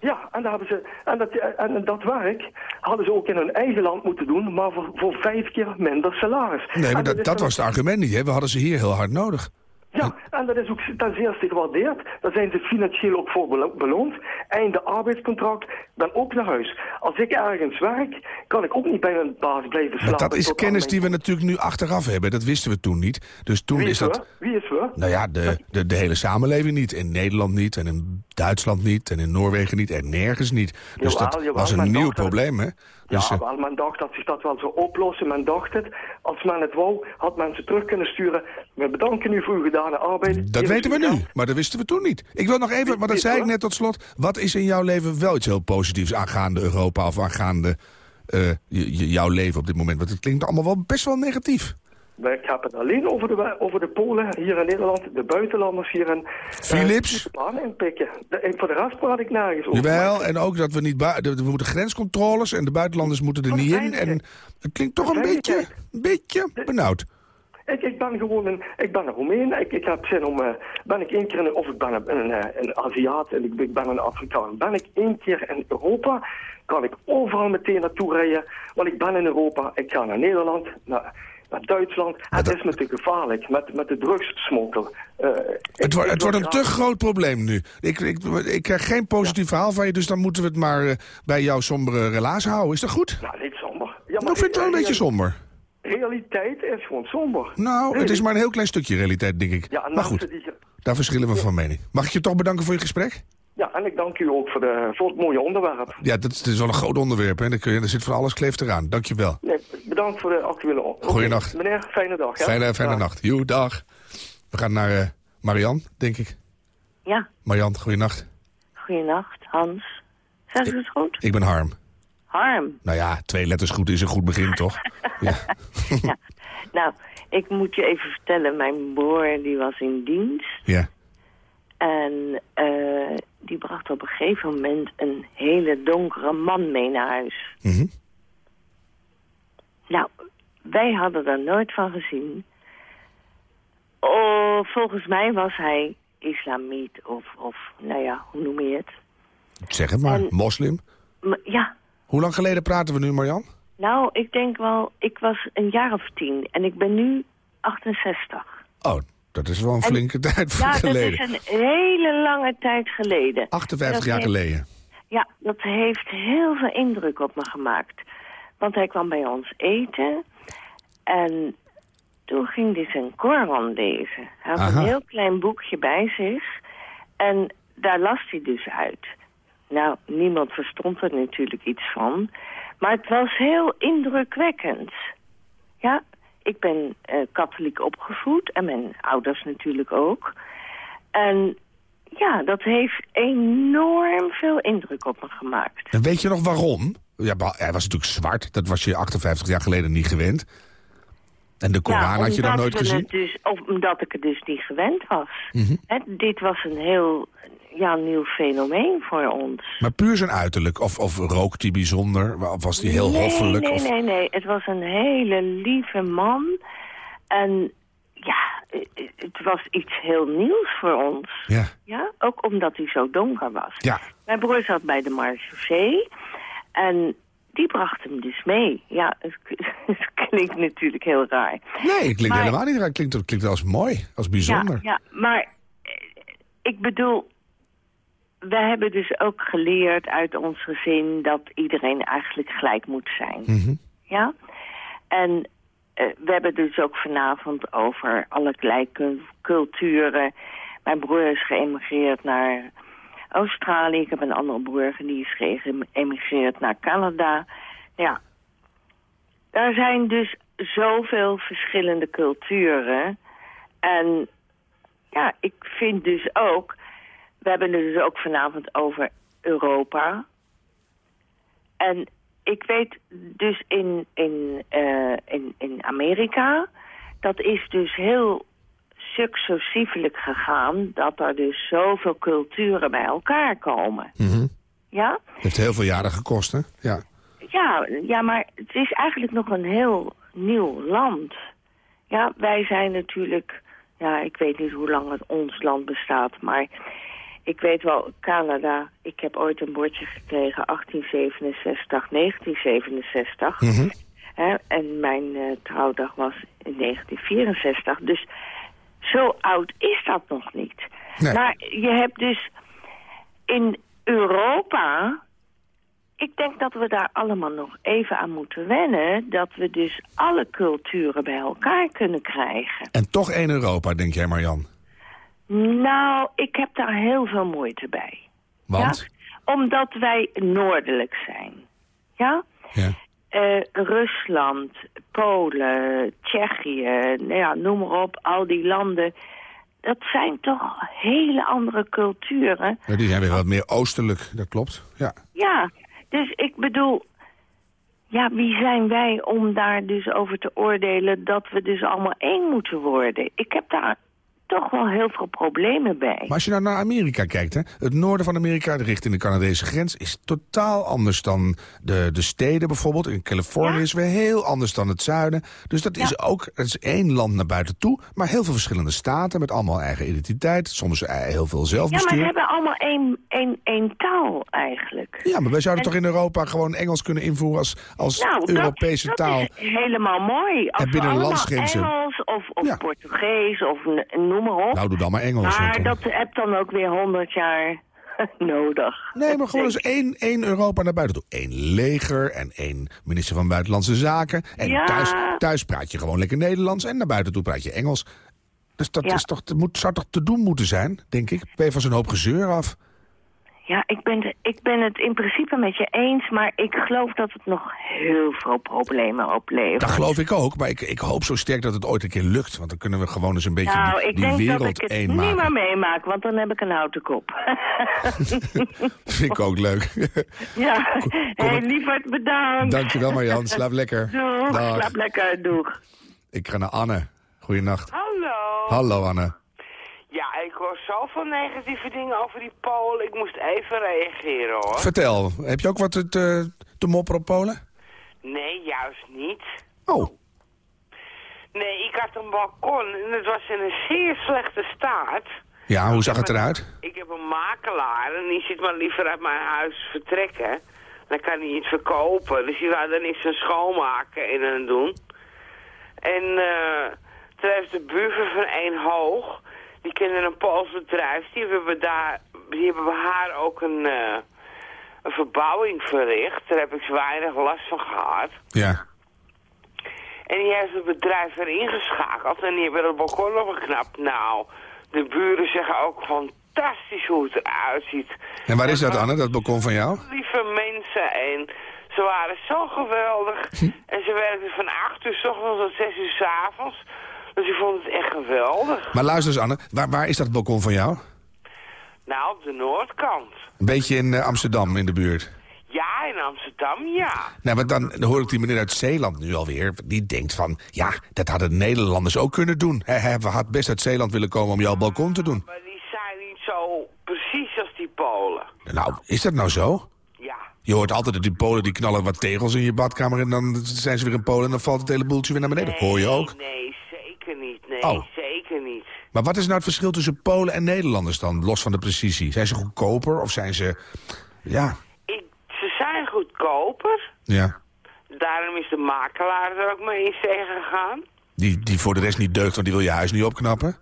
Ja, en, daar hebben ze, en, dat, en dat werk hadden ze ook in hun eigen land moeten doen, maar voor, voor vijf keer minder salaris. Nee, maar dat, dat was het argument niet. Hè? We hadden ze hier heel hard nodig. Ja, en dat is ook ten zeerste gewaardeerd. Daar zijn ze financieel ook voor belo- beloond. Einde arbeidscontract, dan ook naar huis. Als ik ergens werk, kan ik ook niet bij een baas blijven Maar slapen. dat is kennis die we mijn- natuurlijk nu achteraf hebben. Dat wisten we toen niet. Dus toen Wie is is dat... we? Wie is we? Nou ja, de, de, de hele samenleving niet. In Nederland niet, en in Duitsland niet, en in Noorwegen niet, en nergens niet. Dus Jawel, dat jawel, was een nieuw probleem, hè? Dus, ja, eh, wel, men dacht dat zich dat wel zou oplossen. Men dacht het. Als men het wou, had men ze terug kunnen sturen. We bedanken u voor uw gedane arbeid. Dat weten we nu, maar dat wisten we toen niet. Ik wil nog even, maar dat zei ik net tot slot. Wat is in jouw leven wel iets heel positiefs aangaande Europa... of aangaande eh, jouw leven op dit moment? Want het klinkt allemaal wel best wel negatief. Maar Ik heb het alleen over de, over de Polen hier in Nederland, de buitenlanders hier in... Philips? Uh, inpikken. De, en voor de rest praat ik nergens over. Jawel, en ook dat we niet... We moeten grenscontroles en de buitenlanders moeten er niet in. En het klinkt toch een beetje, een beetje benauwd. Ik, ik ben gewoon een, ik ben een Roemeen. Ik, ik heb zin om, eh, ben ik één keer in, of ik ben een, een, eh, een Aziat en ik, ik ben een Afrikaan. Ben ik één keer in Europa, kan ik overal meteen naartoe rijden. Want ik ben in Europa, ik ga naar Nederland, naar, naar Duitsland. Het is te gevaarlijk met, met de drugssmokkel. Eh, ik- Het, wordt ik het wordt een te groot probleem nu. Ik, ik, ik krijg geen positief verhaal van je, dus dan moeten we het maar eh, bij jouw sombere relaas houden. Is dat goed? Nou, niet somber. Ja, Nou, ik vind het wel een beetje somber. Realiteit is gewoon somber. Nou, het is maar een heel klein stukje realiteit, denk ik. Ja, maar goed, die... daar verschillen we van mening. Mag ik je toch bedanken voor je gesprek? Ja, en ik dank u ook voor, de, voor het mooie onderwerp. Ja, dat is, dat is wel een groot onderwerp. Hè. Daar, kun je, daar zit van alles kleeft eraan. Dank je wel. Nee, bedankt voor de actuele... Oké, Goeienacht. Meneer, fijne dag. Hè? Fijne, fijne Dag. nacht. Joe, dag. We gaan naar eh Marian, denk ik. Ja, Marian, goeienacht. goeienacht, Hans. Zeg je het goed? Ik ben Harm. Harm. Nou ja, twee letters goed is een goed begin, toch? Ja. Nou, ik moet je even vertellen, mijn broer die was in dienst. ja. En eh, die bracht op een gegeven moment een hele donkere man mee naar huis. Mhm. Nou, wij hadden er nooit van gezien. Oh, volgens mij was hij islamiet of, of, nou ja, hoe noem je het? Zeg het maar, En- moslim. Ja, Hoe lang geleden praten we nu, Marian? nou, ik denk wel, ik was een jaar of tien en ik ben nu 68. Oh, dat is wel een En- flinke tijd Ja, dat geleden. is een hele lange tijd geleden. 58 Dat jaar heeft- geleden. Ja, dat heeft heel veel indruk op me gemaakt. Want hij kwam bij ons eten en toen ging hij zijn Koran lezen. Hij had Aha. een heel klein boekje bij zich en daar las hij dus uit. Nou, niemand verstond er natuurlijk iets van, maar het was heel indrukwekkend. Ja, ik ben eh, katholiek opgevoed en mijn ouders natuurlijk ook. En ja, dat heeft enorm veel indruk op me gemaakt. En weet je nog waarom? Ja, hij was natuurlijk zwart. Dat was je 58 jaar geleden niet gewend. En de Koran ja, had je dan nooit gezien? Dus, of omdat ik het dus niet gewend was. Mhm. Dit was een heel ja, nieuw fenomeen voor ons. Maar puur zijn uiterlijk. Of, of rookte hij bijzonder? Of was hij heel nee, hoffelijk? Nee, of... nee, nee. Het was een hele lieve man. En ja, het- het was iets heel nieuws voor ons. Ja. Ja, ook omdat hij zo donker was. Ja. Mijn broer zat bij de Marchaussee en die bracht hem dus mee. Ja, het, het klinkt natuurlijk heel raar. Nee, het klinkt Maar- helemaal niet raar. Het klinkt, het klinkt als mooi, als bijzonder. Ja, ja maar eh, ik bedoel, we hebben dus ook geleerd uit ons gezin dat iedereen eigenlijk gelijk moet zijn. Mhm. Ja? En eh, we hebben dus ook vanavond over allerlei cu- culturen. Mijn broer is geëmigreerd naar Australië. Ik heb een andere broer die is geëmigreerd naar Canada. Ja, er zijn dus zoveel verschillende culturen. En ja, ik vind dus ook... We hebben het dus ook vanavond over Europa. En ik weet dus in, in, eh, in, in Amerika... dat is dus heel successievelijk gegaan... dat er dus zoveel culturen bij elkaar komen. Mhm. Ja? Heeft heel veel jaren gekost, hè? Ja. Ja, ja, maar het is eigenlijk nog een heel nieuw land. Ja, wij zijn natuurlijk... Ja, ik weet niet hoe lang het ons land bestaat, maar... Ik weet wel, Canada, ik heb ooit een bordje gekregen, 1867, 1967. Mhm. Hè, en mijn eh, trouwdag was in 1964. Dus zo oud is dat nog niet. Nee. Maar je hebt dus in Europa... Ik denk dat we daar allemaal nog even aan moeten wennen... dat we dus alle culturen bij elkaar kunnen krijgen. En toch één Europa, denk jij, Marjan? Nou, ik heb daar heel veel moeite bij. Want? Ja? Omdat wij noordelijk zijn. Ja? Ja. Eh, Rusland, Polen, Tsjechië, nou ja, noem maar op, al die landen. Dat zijn toch hele andere culturen. Ja, die zijn weer wat meer oostelijk, dat klopt. Ja. Ja, dus ik bedoel... Ja, wie zijn wij om daar dus over te oordelen dat we dus allemaal één moeten worden? Ik heb daar toch wel heel veel problemen bij. Maar als je nou naar Amerika kijkt, hè, het noorden van Amerika richting de Canadese grens is totaal anders dan de, de steden bijvoorbeeld. In Californië is weer heel anders dan het zuiden. Dus dat is ook, het is één land naar buiten toe, maar heel veel verschillende staten met allemaal eigen identiteit. Soms eh, heel veel Ja, zelfbestuur. maar we hebben allemaal één, één, één taal eigenlijk. Ja, maar wij zouden toch in Europa gewoon Engels kunnen invoeren als, als Nou, dat- Europese dat, taal. is helemaal mooi. Als En binnen landsgrenzen. Engels of, of Portugees of n- noem maar op. Nou, doe dan maar Engels. maar dat heb dan ook weer honderd jaar nodig. Nee, maar gewoon eens één, één Europa naar buiten toe. Eén leger en één minister van Buitenlandse Zaken. En Ja. thuis, thuis praat je gewoon lekker Nederlands en naar buiten toe praat je Engels. Dus dat Ja. is toch, dat moet, zou toch te doen moeten zijn, denk ik. Ben je van zo'n hoop gezeur af. Ja, ik ben, ik ben het in principe met je eens, maar ik geloof dat het nog heel veel problemen oplevert. Dat geloof ik ook, maar ik, ik hoop zo sterk dat het ooit een keer lukt. Want dan kunnen we gewoon eens een beetje nou, die, ik die denk wereld dat ik het één niet maken. meer meemaak, want dan heb ik een houten kop. Vind ik ook leuk. ja, hey, lieverd, bedankt. Dankjewel Marjan, slaap lekker. Doeg, Dag. slaap lekker, doeg. Ik ga naar Anne. Goeienacht. Hallo. Hallo Anne. Hoor zoveel negatieve dingen over die Polen. Ik moest even reageren hoor. Vertel, heb je ook wat te, te, mopperen op Polen? Nee, juist niet. Oh. Nee, ik had een balkon en het was in een zeer slechte staat. Ja, hoe zag het eruit? Ik heb een makelaar en die ziet maar liever uit mijn huis vertrekken. Dan kan hij iets verkopen. Dus die wou dan iets aan schoonmaken en aan doen. En eh toen heeft de buurvrouw van één hoog, die kennen een Pools bedrijf, die hebben, daar, die hebben bij haar ook een, eh, een verbouwing verricht. Daar heb ik weinig last van gehad. Ja. En die heeft het bedrijf erin geschakeld en die hebben het balkon opgeknapt. Nou, de buren zeggen ook fantastisch hoe het eruit ziet. En waar is dat Anne, dat balkon van jou? Lieve mensen en ze waren zo geweldig. En ze werkten van 8 uur s ochtends tot 6 uur s avonds. Dus ik vond het echt geweldig. Maar luister eens Anne, waar, waar is dat balkon van jou? Nou, op de noordkant. Een beetje in eh, Amsterdam in de buurt. Ja, in Amsterdam, ja. Nou, maar dan hoor ik die meneer uit Zeeland nu alweer. Die denkt van, ja, dat hadden Nederlanders ook kunnen doen. Hij, hij had best uit Zeeland willen komen om jouw balkon te doen. Maar die zijn niet zo precies als die Polen. Nou, is dat nou zo? Ja. Je hoort altijd dat die Polen die knallen wat tegels in je badkamer... en dan zijn ze weer in Polen en dan valt het hele boeltje weer naar beneden. Hoor je ook? Nee. Nee, Oh. zeker niet. Maar wat is nou het verschil tussen Polen en Nederlanders dan, los van de precisie? Zijn ze goedkoper of zijn ze... Ja, Ik, ze zijn goedkoper. ja. Daarom is de makelaar er ook mee in zee gegaan. Die, die voor de rest niet deugt, want die wil je huis niet opknappen.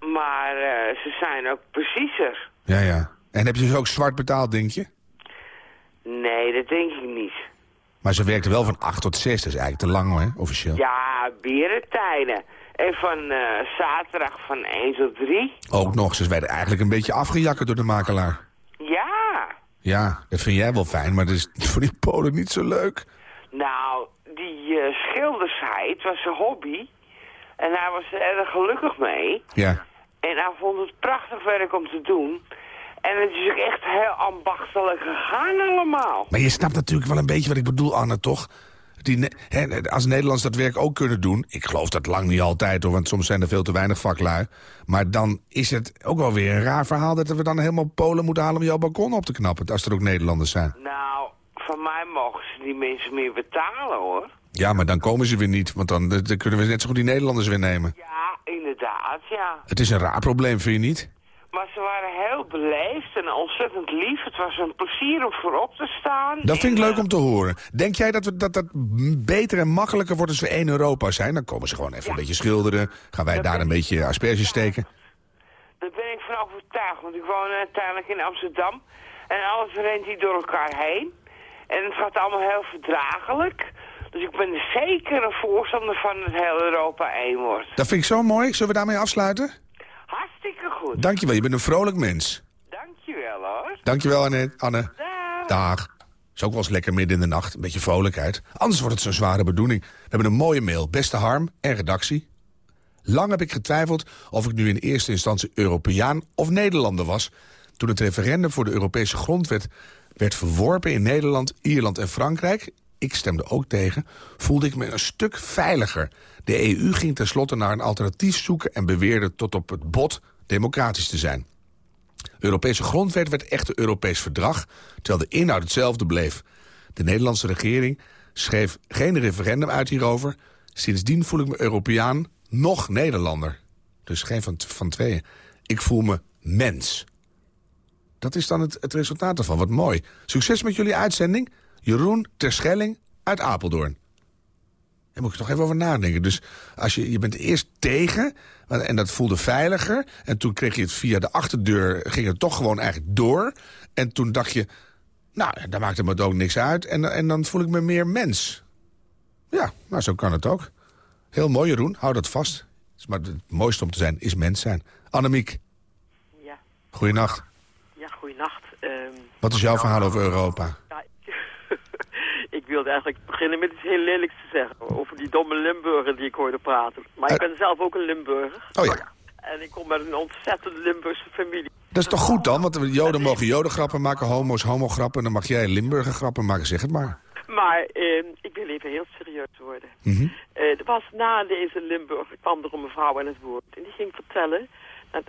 Maar eh, ze zijn ook preciezer. Ja, ja. En heb je ze ook zwart betaald, denk je? Nee, dat denk ik niet. Maar ze werkte wel van 8 tot 6, dat is eigenlijk te lang, hè, officieel. Ja, berentijden. En van eh, zaterdag van 1 tot 3. Ook nog, ze werden eigenlijk een beetje afgejakkerd door de makelaar. Ja. Ja, dat vind jij wel fijn, maar dat is voor die Polen niet zo leuk. Nou, die eh schildersheid was zijn hobby. En hij was er erg gelukkig mee. Ja. En hij vond het prachtig werk om te doen. En het is ook echt heel ambachtelijk gegaan allemaal. Maar je snapt natuurlijk wel een beetje wat ik bedoel, Anne, toch? Die, als Nederlands dat werk ook kunnen doen... ik geloof dat lang niet altijd, hoor, want soms zijn er veel te weinig vaklui... maar dan is het ook wel weer een raar verhaal... dat we dan helemaal Polen moeten halen om jouw balkon op te knappen... als er ook Nederlanders zijn. Nou, van mij mogen ze die mensen meer betalen hoor. Ja, maar dan komen ze weer niet, want dan, dan kunnen we net zo goed die Nederlanders weer nemen. Ja, inderdaad, ja. Het is een raar probleem, vind je niet? Maar ze waren heel beleefd en ontzettend lief. Het was een plezier om voorop te staan. Dat vind ik leuk om te horen. Denk jij dat we, dat, dat beter en makkelijker wordt als we één Europa zijn? Dan komen ze gewoon even een beetje schilderen. Gaan wij daar een beetje asperges steken? Daar ben ik van overtuigd, want ik woon uiteindelijk in Amsterdam. En alles rent hier door elkaar heen. En het gaat allemaal heel verdragelijk. Dus ik ben er zeker een voorstander van dat heel Europa één wordt. Dat vind ik zo mooi. Zullen we daarmee afsluiten? Hartstikke goed. Dankjewel, je bent een vrolijk mens. Dankjewel hoor. Dankjewel, Anne. Anne. Dag. Is ook wel eens lekker midden in de nacht, een beetje vrolijkheid. Anders wordt het zo'n zware bedoeling. We hebben een mooie mail, beste Harm en redactie. Lang heb ik getwijfeld of ik nu in eerste instantie Europeaan of Nederlander was... toen het referendum voor de Europese grondwet werd verworpen in Nederland, Ierland en Frankrijk... ik stemde ook tegen, voelde ik me een stuk veiliger. De EU ging tenslotte naar een alternatief zoeken... en beweerde tot op het bot democratisch te zijn. Europese grondwet werd echt een Europees verdrag... terwijl de inhoud hetzelfde bleef. De Nederlandse regering schreef geen referendum uit hierover. Sindsdien voel ik me Europeaan, nog Nederlander. Dus geen van, van tweeën. Ik voel me mens. Dat is dan het, het resultaat ervan. Wat mooi. Succes met jullie uitzending. Jeroen Terschelling uit Apeldoorn. Daar moet ik toch even over nadenken. Dus als je, je bent eerst tegen, en dat voelde veiliger. En toen kreeg je het via de achterdeur, ging het toch gewoon eigenlijk door. En toen dacht je, nou, daar maakte me ook niks uit. En, en dan voel ik me meer mens. Ja, nou, zo kan het ook. Heel mooi, Jeroen. Hou dat vast. Maar het mooiste om te zijn is mens zijn. Annemiek. Ja. Goeienacht. Ja, goeienacht. Um, Wat is jouw verhaal over Europa? Wilde eigenlijk beginnen met iets heel lelijks te zeggen. Over die domme Limburger die ik hoorde praten. Maar ik ben zelf ook een Limburger. Oh ja. En ik kom met een ontzettend Limburgse familie. Dat is toch goed dan? Want joden mogen jodengrappen maken, homo's homograppen. Dan mag jij Limburger grappen maken, zeg het maar. Maar uh, ik wil even heel serieus worden. Mm -hmm. uh, er was na deze Limburg, kwam er een mevrouw aan het woord. En die ging vertellen, dat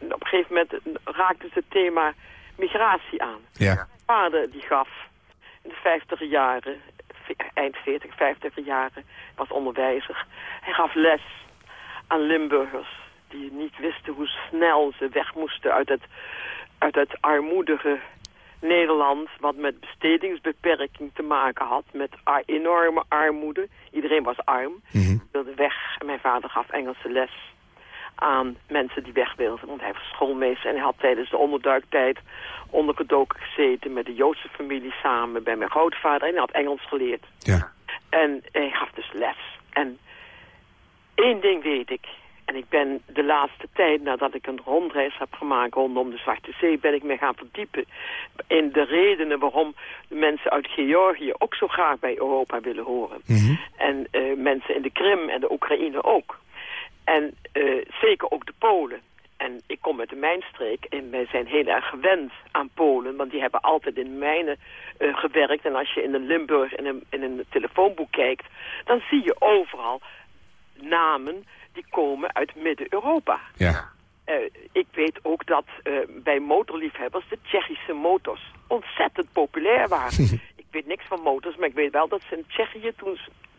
op een gegeven moment raakte ze het thema migratie aan. Ja. Mijn vader die gaf de vijftiger jaren, eind 40, 50 jaren, was onderwijzer. Hij gaf les aan Limburgers die niet wisten hoe snel ze weg moesten uit het, uit het armoedige Nederland, wat met bestedingsbeperking te maken had, met enorme armoede. Iedereen was arm, mm -hmm. wilde weg. En mijn vader gaf Engelse les aan mensen die weg wilden, want hij was schoolmeester en hij had tijdens de onderduiktijd ondergedoken gezeten met de Joodse familie samen bij mijn grootvader en hij had Engels geleerd. Ja. En hij gaf dus les. En één ding weet ik, en ik ben de laatste tijd, nadat ik een rondreis heb gemaakt rondom de Zwarte Zee, ben ik me gaan verdiepen in de redenen waarom de mensen uit Georgië ook zo graag bij Europa willen horen. Mm -hmm. En uh, mensen in de Krim en de Oekraïne ook. En uh, zeker ook de Polen. En ik kom uit de mijnstreek en wij zijn heel erg gewend aan Polen, want die hebben altijd in mijnen uh, gewerkt. En als je in een Limburg in een, in een telefoonboek kijkt, dan zie je overal namen die komen uit Midden-Europa. Ja. Uh, ik weet ook dat uh, bij motorliefhebbers de Tsjechische motors ontzettend populair waren. ik weet niks van motors, maar ik weet wel dat ze in Tsjechië toen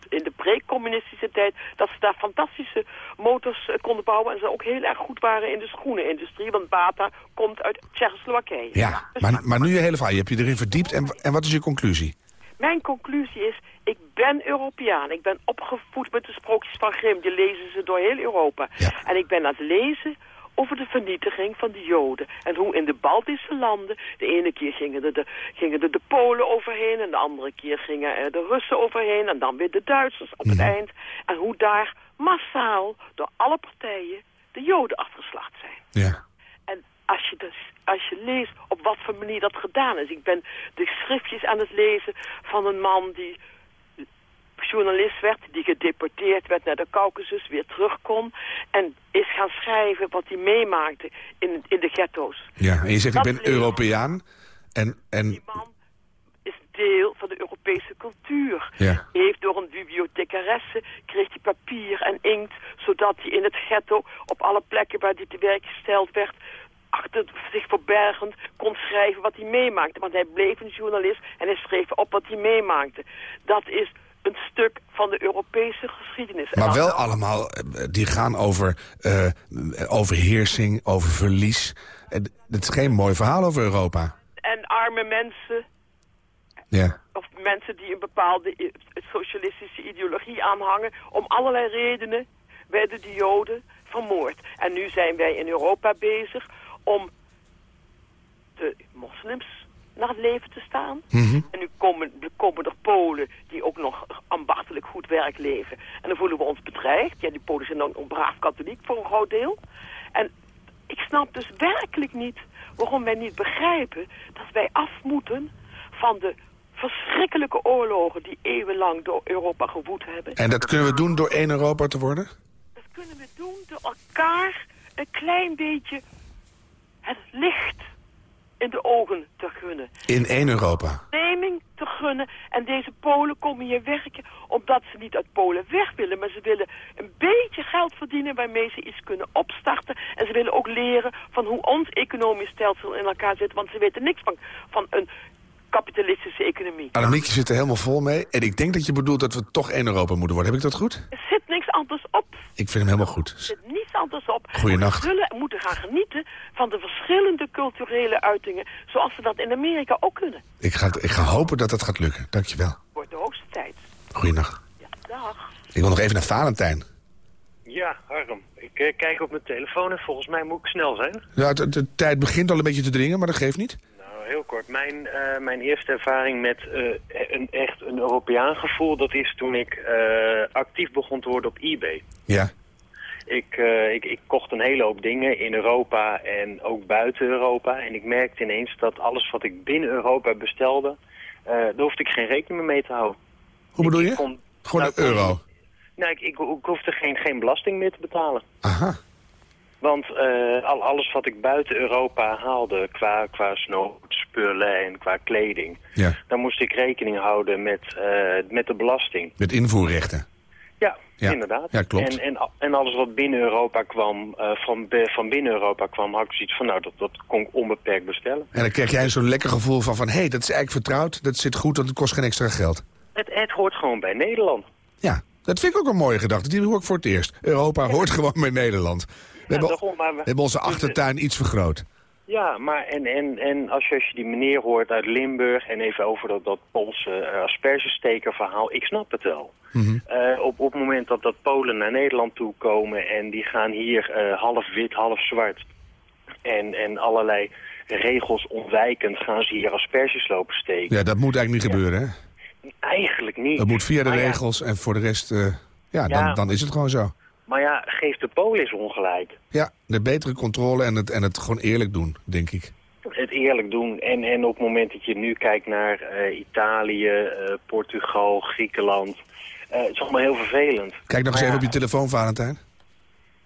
in de pre-communistische tijd, dat ze daar fantastische motors uh, konden bouwen en ze ook heel erg goed waren in de schoenenindustrie, want Bata komt uit Tsjechoslowakije. Ja, maar, maar nu je hele verhaal, je hebt je erin verdiept en, en wat is je conclusie? Mijn conclusie is, ik ben Europeaan. Ik ben opgevoed met de sprookjes van Grimm. Die lezen ze door heel Europa. Ja. En ik ben aan het lezen over de vernietiging van de Joden. En hoe in de Baltische landen, de ene keer gingen er de, gingen er de Polen overheen... en de andere keer gingen er de Russen overheen... en dan weer de Duitsers op het Mhm. eind. En hoe daar massaal door alle partijen de Joden afgeslacht zijn. Ja. En als je, dus, als je leest op wat voor manier dat gedaan is. Ik ben de schriftjes aan het lezen van een man die journalist werd, die gedeporteerd werd naar de Caucasus, weer terug kon en is gaan schrijven wat hij meemaakte in, in de ghetto's. ja, en je zegt ik ben Europeaan en... en Die man is deel van de Europese cultuur. Ja. Hij heeft door een bibliothecaresse, kreeg hij papier en inkt, zodat hij in het ghetto op alle plekken waar hij te werk gesteld werd, achter zich verbergend kon schrijven wat hij meemaakte. Want hij bleef een journalist en hij schreef op wat hij meemaakte. Dat is een stuk van de Europese geschiedenis. En Maar wel allemaal, eh, die gaan over eh, overheersing, over verlies. Het is geen mooi verhaal over Europa. En arme mensen, Ja. of mensen die een bepaalde socialistische ideologie aanhangen, om allerlei redenen werden de Joden vermoord. En nu zijn wij in Europa bezig om de moslims naar het leven te staan. Mhm. En nu komen, er komen er Polen die ook nog ambachtelijk goed werk leven. En dan voelen we ons bedreigd. Ja, die Polen zijn dan ook braaf katholiek voor een groot deel. En ik snap dus werkelijk niet waarom wij niet begrijpen dat wij af moeten van de verschrikkelijke oorlogen die eeuwenlang door Europa gewoed hebben. En dat kunnen we doen door één Europa te worden? Dat kunnen we doen door elkaar een klein beetje het licht in de ogen te gunnen. In één Europa? Neming te gunnen. En deze Polen komen hier werken omdat ze niet uit Polen weg willen. Maar ze willen een beetje geld verdienen waarmee ze iets kunnen opstarten. En ze willen ook leren van hoe ons economisch stelsel in elkaar zit. Want ze weten niks van, van een kapitalistische economie. Annemiekje zit er helemaal vol mee. En ik denk dat je bedoelt dat we toch één Europa moeten worden. Heb ik dat goed? Er zit niks anders op. Ik vind hem helemaal goed. Er anders op. Goeienacht. We zullen moeten gaan genieten van de verschillende culturele uitingen... zoals we dat in Amerika ook kunnen. Ik ga, ik ga hopen dat dat gaat lukken. Dankjewel. Wordt de hoogste tijd. Goeienacht. Ja, dag. Ik wil nog even naar Valentijn. Ja, Harm. Ik eh, kijk op mijn telefoon en volgens mij moet ik snel zijn. Ja, de, de tijd begint al een beetje te dringen, maar dat geeft niet. Nou, heel kort. Mijn, eh, mijn eerste ervaring met eh, een echt een Europeaan gevoel... dat is toen ik eh, actief begon te worden op eBay. Ja. Ik, eh, ik, ik kocht een hele hoop dingen in Europa en ook buiten Europa. En ik merkte ineens dat alles wat ik binnen Europa bestelde... eh, daar hoefde ik geen rekening meer mee te houden. Hoe bedoel je? kon- Gewoon nou, een euro. Nou, ik, ik, ik hoefde geen, geen belasting meer te betalen. Aha. Want eh, al, alles wat ik buiten Europa haalde qua, qua spullen en qua kleding... Ja. dan moest ik rekening houden met, met de belasting. Met invoerrechten. Ja, Ja. inderdaad. Ja, klopt. En, en, en alles wat binnen Europa kwam, eh, van, van binnen Europa kwam... had ik zoiets van, nou, dat, dat kon ik onbeperkt bestellen. En dan krijg jij zo'n lekker gevoel van, van hé, hey, dat is eigenlijk vertrouwd. Dat zit goed, want het kost geen extra geld. Het, het hoort gewoon bij Nederland. Ja, dat vind ik ook een mooie gedachte. Die hoor ik voor het eerst. Europa hoort gewoon bij Nederland. We, hebben, daarom, maar we- we hebben onze achtertuin iets vergroot. Ja, maar en, en, en als, je, als je die meneer hoort uit Limburg... en even over dat, dat Poolse uh, aspergestekerverhaal, ik snap het wel. Mhm. Eh, op, op het moment dat, dat Polen naar Nederland toe komen... en die gaan hier eh, half wit, half zwart... En, en allerlei regels ontwijkend gaan ze hier asperges lopen steken. Ja, dat moet eigenlijk niet gebeuren, hè? Eigenlijk niet. Dat moet via de Maar ja, regels en voor de rest... ja, dan, Ja. dan is het gewoon zo. Maar ja, geef de eens ongelijk. Ja, de betere controle en het, en het gewoon eerlijk doen, denk ik. Het eerlijk doen. En, en op het moment dat je nu kijkt naar eh, Italië, eh, Portugal, Griekenland... eh, het is allemaal heel vervelend. Kijk nog eens even op je telefoon, Valentijn.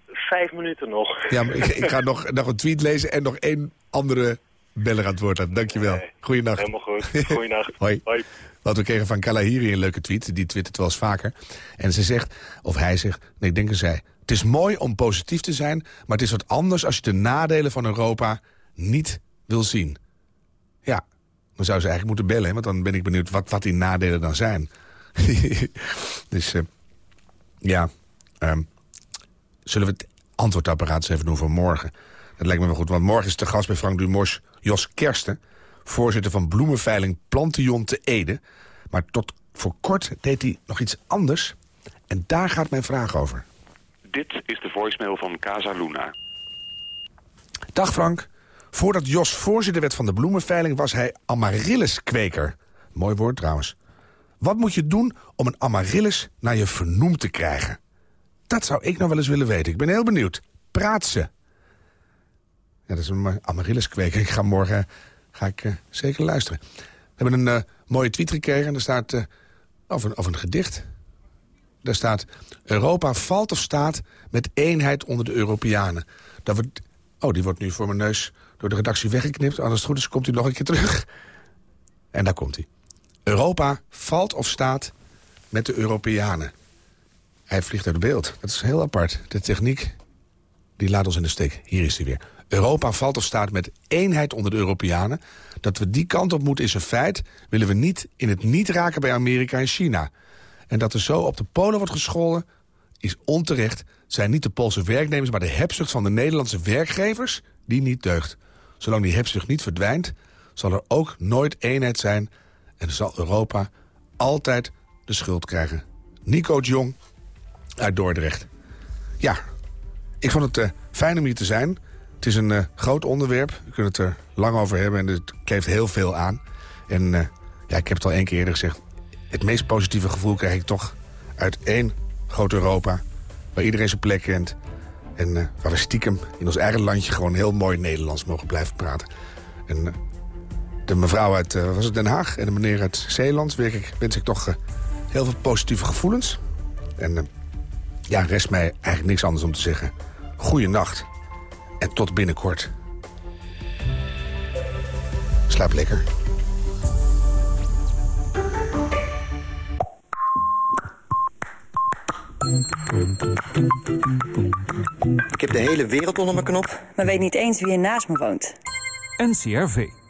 Vijf minuten nog. Ja, maar ik, ik ga nog, nog een tweet lezen en nog één andere beller aan het woord laten. Dankjewel. Goeienacht. Helemaal goed. Goeienacht. Hoi. Hoi. Want we kregen van Kalahiri een leuke tweet. Die twittert wel eens vaker. En ze zegt, of hij zegt, nee, ik denk er zij... Het is mooi om positief te zijn, maar het is wat anders... als je de nadelen van Europa niet wil zien. Ja, dan zou ze eigenlijk moeten bellen, hè, want dan ben ik benieuwd wat, wat die nadelen dan zijn. dus eh, ja, ehm, zullen we het antwoordapparaat eens even doen voor morgen? Dat lijkt me wel goed, want morgen is de gast bij Frank Dumos Jos Kersten... voorzitter van bloemenveiling Plantion te Ede. Maar tot voor kort deed hij nog iets anders. En daar gaat mijn vraag over. Dit is de voicemail van Casa Luna. Dag Frank. Voordat Jos voorzitter werd van de bloemenveiling... was hij amarylliskweker. Mooi woord trouwens. Wat moet je doen om een amaryllis naar je vernoemd te krijgen? Dat zou ik nog wel eens willen weten. Ik ben heel benieuwd. Praat ze. Dat is een amarylliskweker. Ik ga morgen ga ik, eh, zeker luisteren. We hebben een eh, mooie tweet gekregen. En er staat eh, over, een- over een gedicht. Daar staat... Europa valt of staat met eenheid onder de Europeanen. Dat wordt... Oh, die wordt nu voor mijn neus door de redactie weggeknipt. Als het goed is, komt hij nog een keer terug. En daar komt hij. Europa valt of staat met de Europeanen. Hij vliegt uit beeld. Dat is heel apart. De techniek die laat ons in de steek. Hier is hij weer. Europa valt of staat met eenheid onder de Europeanen. Dat we die kant op moeten is een feit. Willen we niet in het niet raken bij Amerika en China. En dat er zo op de Polen wordt gescholden is onterecht. Zijn niet de Poolse werknemers, maar de hebzucht van de Nederlandse werkgevers die niet deugt. Zolang die hebzucht niet verdwijnt, zal er ook nooit eenheid zijn... en zal Europa altijd de schuld krijgen. Nico Jong uit Dordrecht. Ja, ik vond het eh, fijn om hier te zijn. Het is een eh, groot onderwerp. We kunnen het er lang over hebben en het kleeft heel veel aan. En eh, ja, ik heb het al één keer eerder gezegd. Het meest positieve gevoel krijg ik toch uit één groot Europa... waar iedereen zijn plek kent. En eh, waar we stiekem in ons eigen landje gewoon heel mooi Nederlands mogen blijven praten. En de mevrouw uit was het Den Haag en de meneer uit Zeeland... wens ik, wens ik toch heel veel positieve gevoelens. En ja, rest mij eigenlijk niks anders om te zeggen. Goeienacht en tot binnenkort. Slaap lekker. Ik heb de hele wereld onder mijn knop, maar weet niet eens wie er naast me woont. NCRV.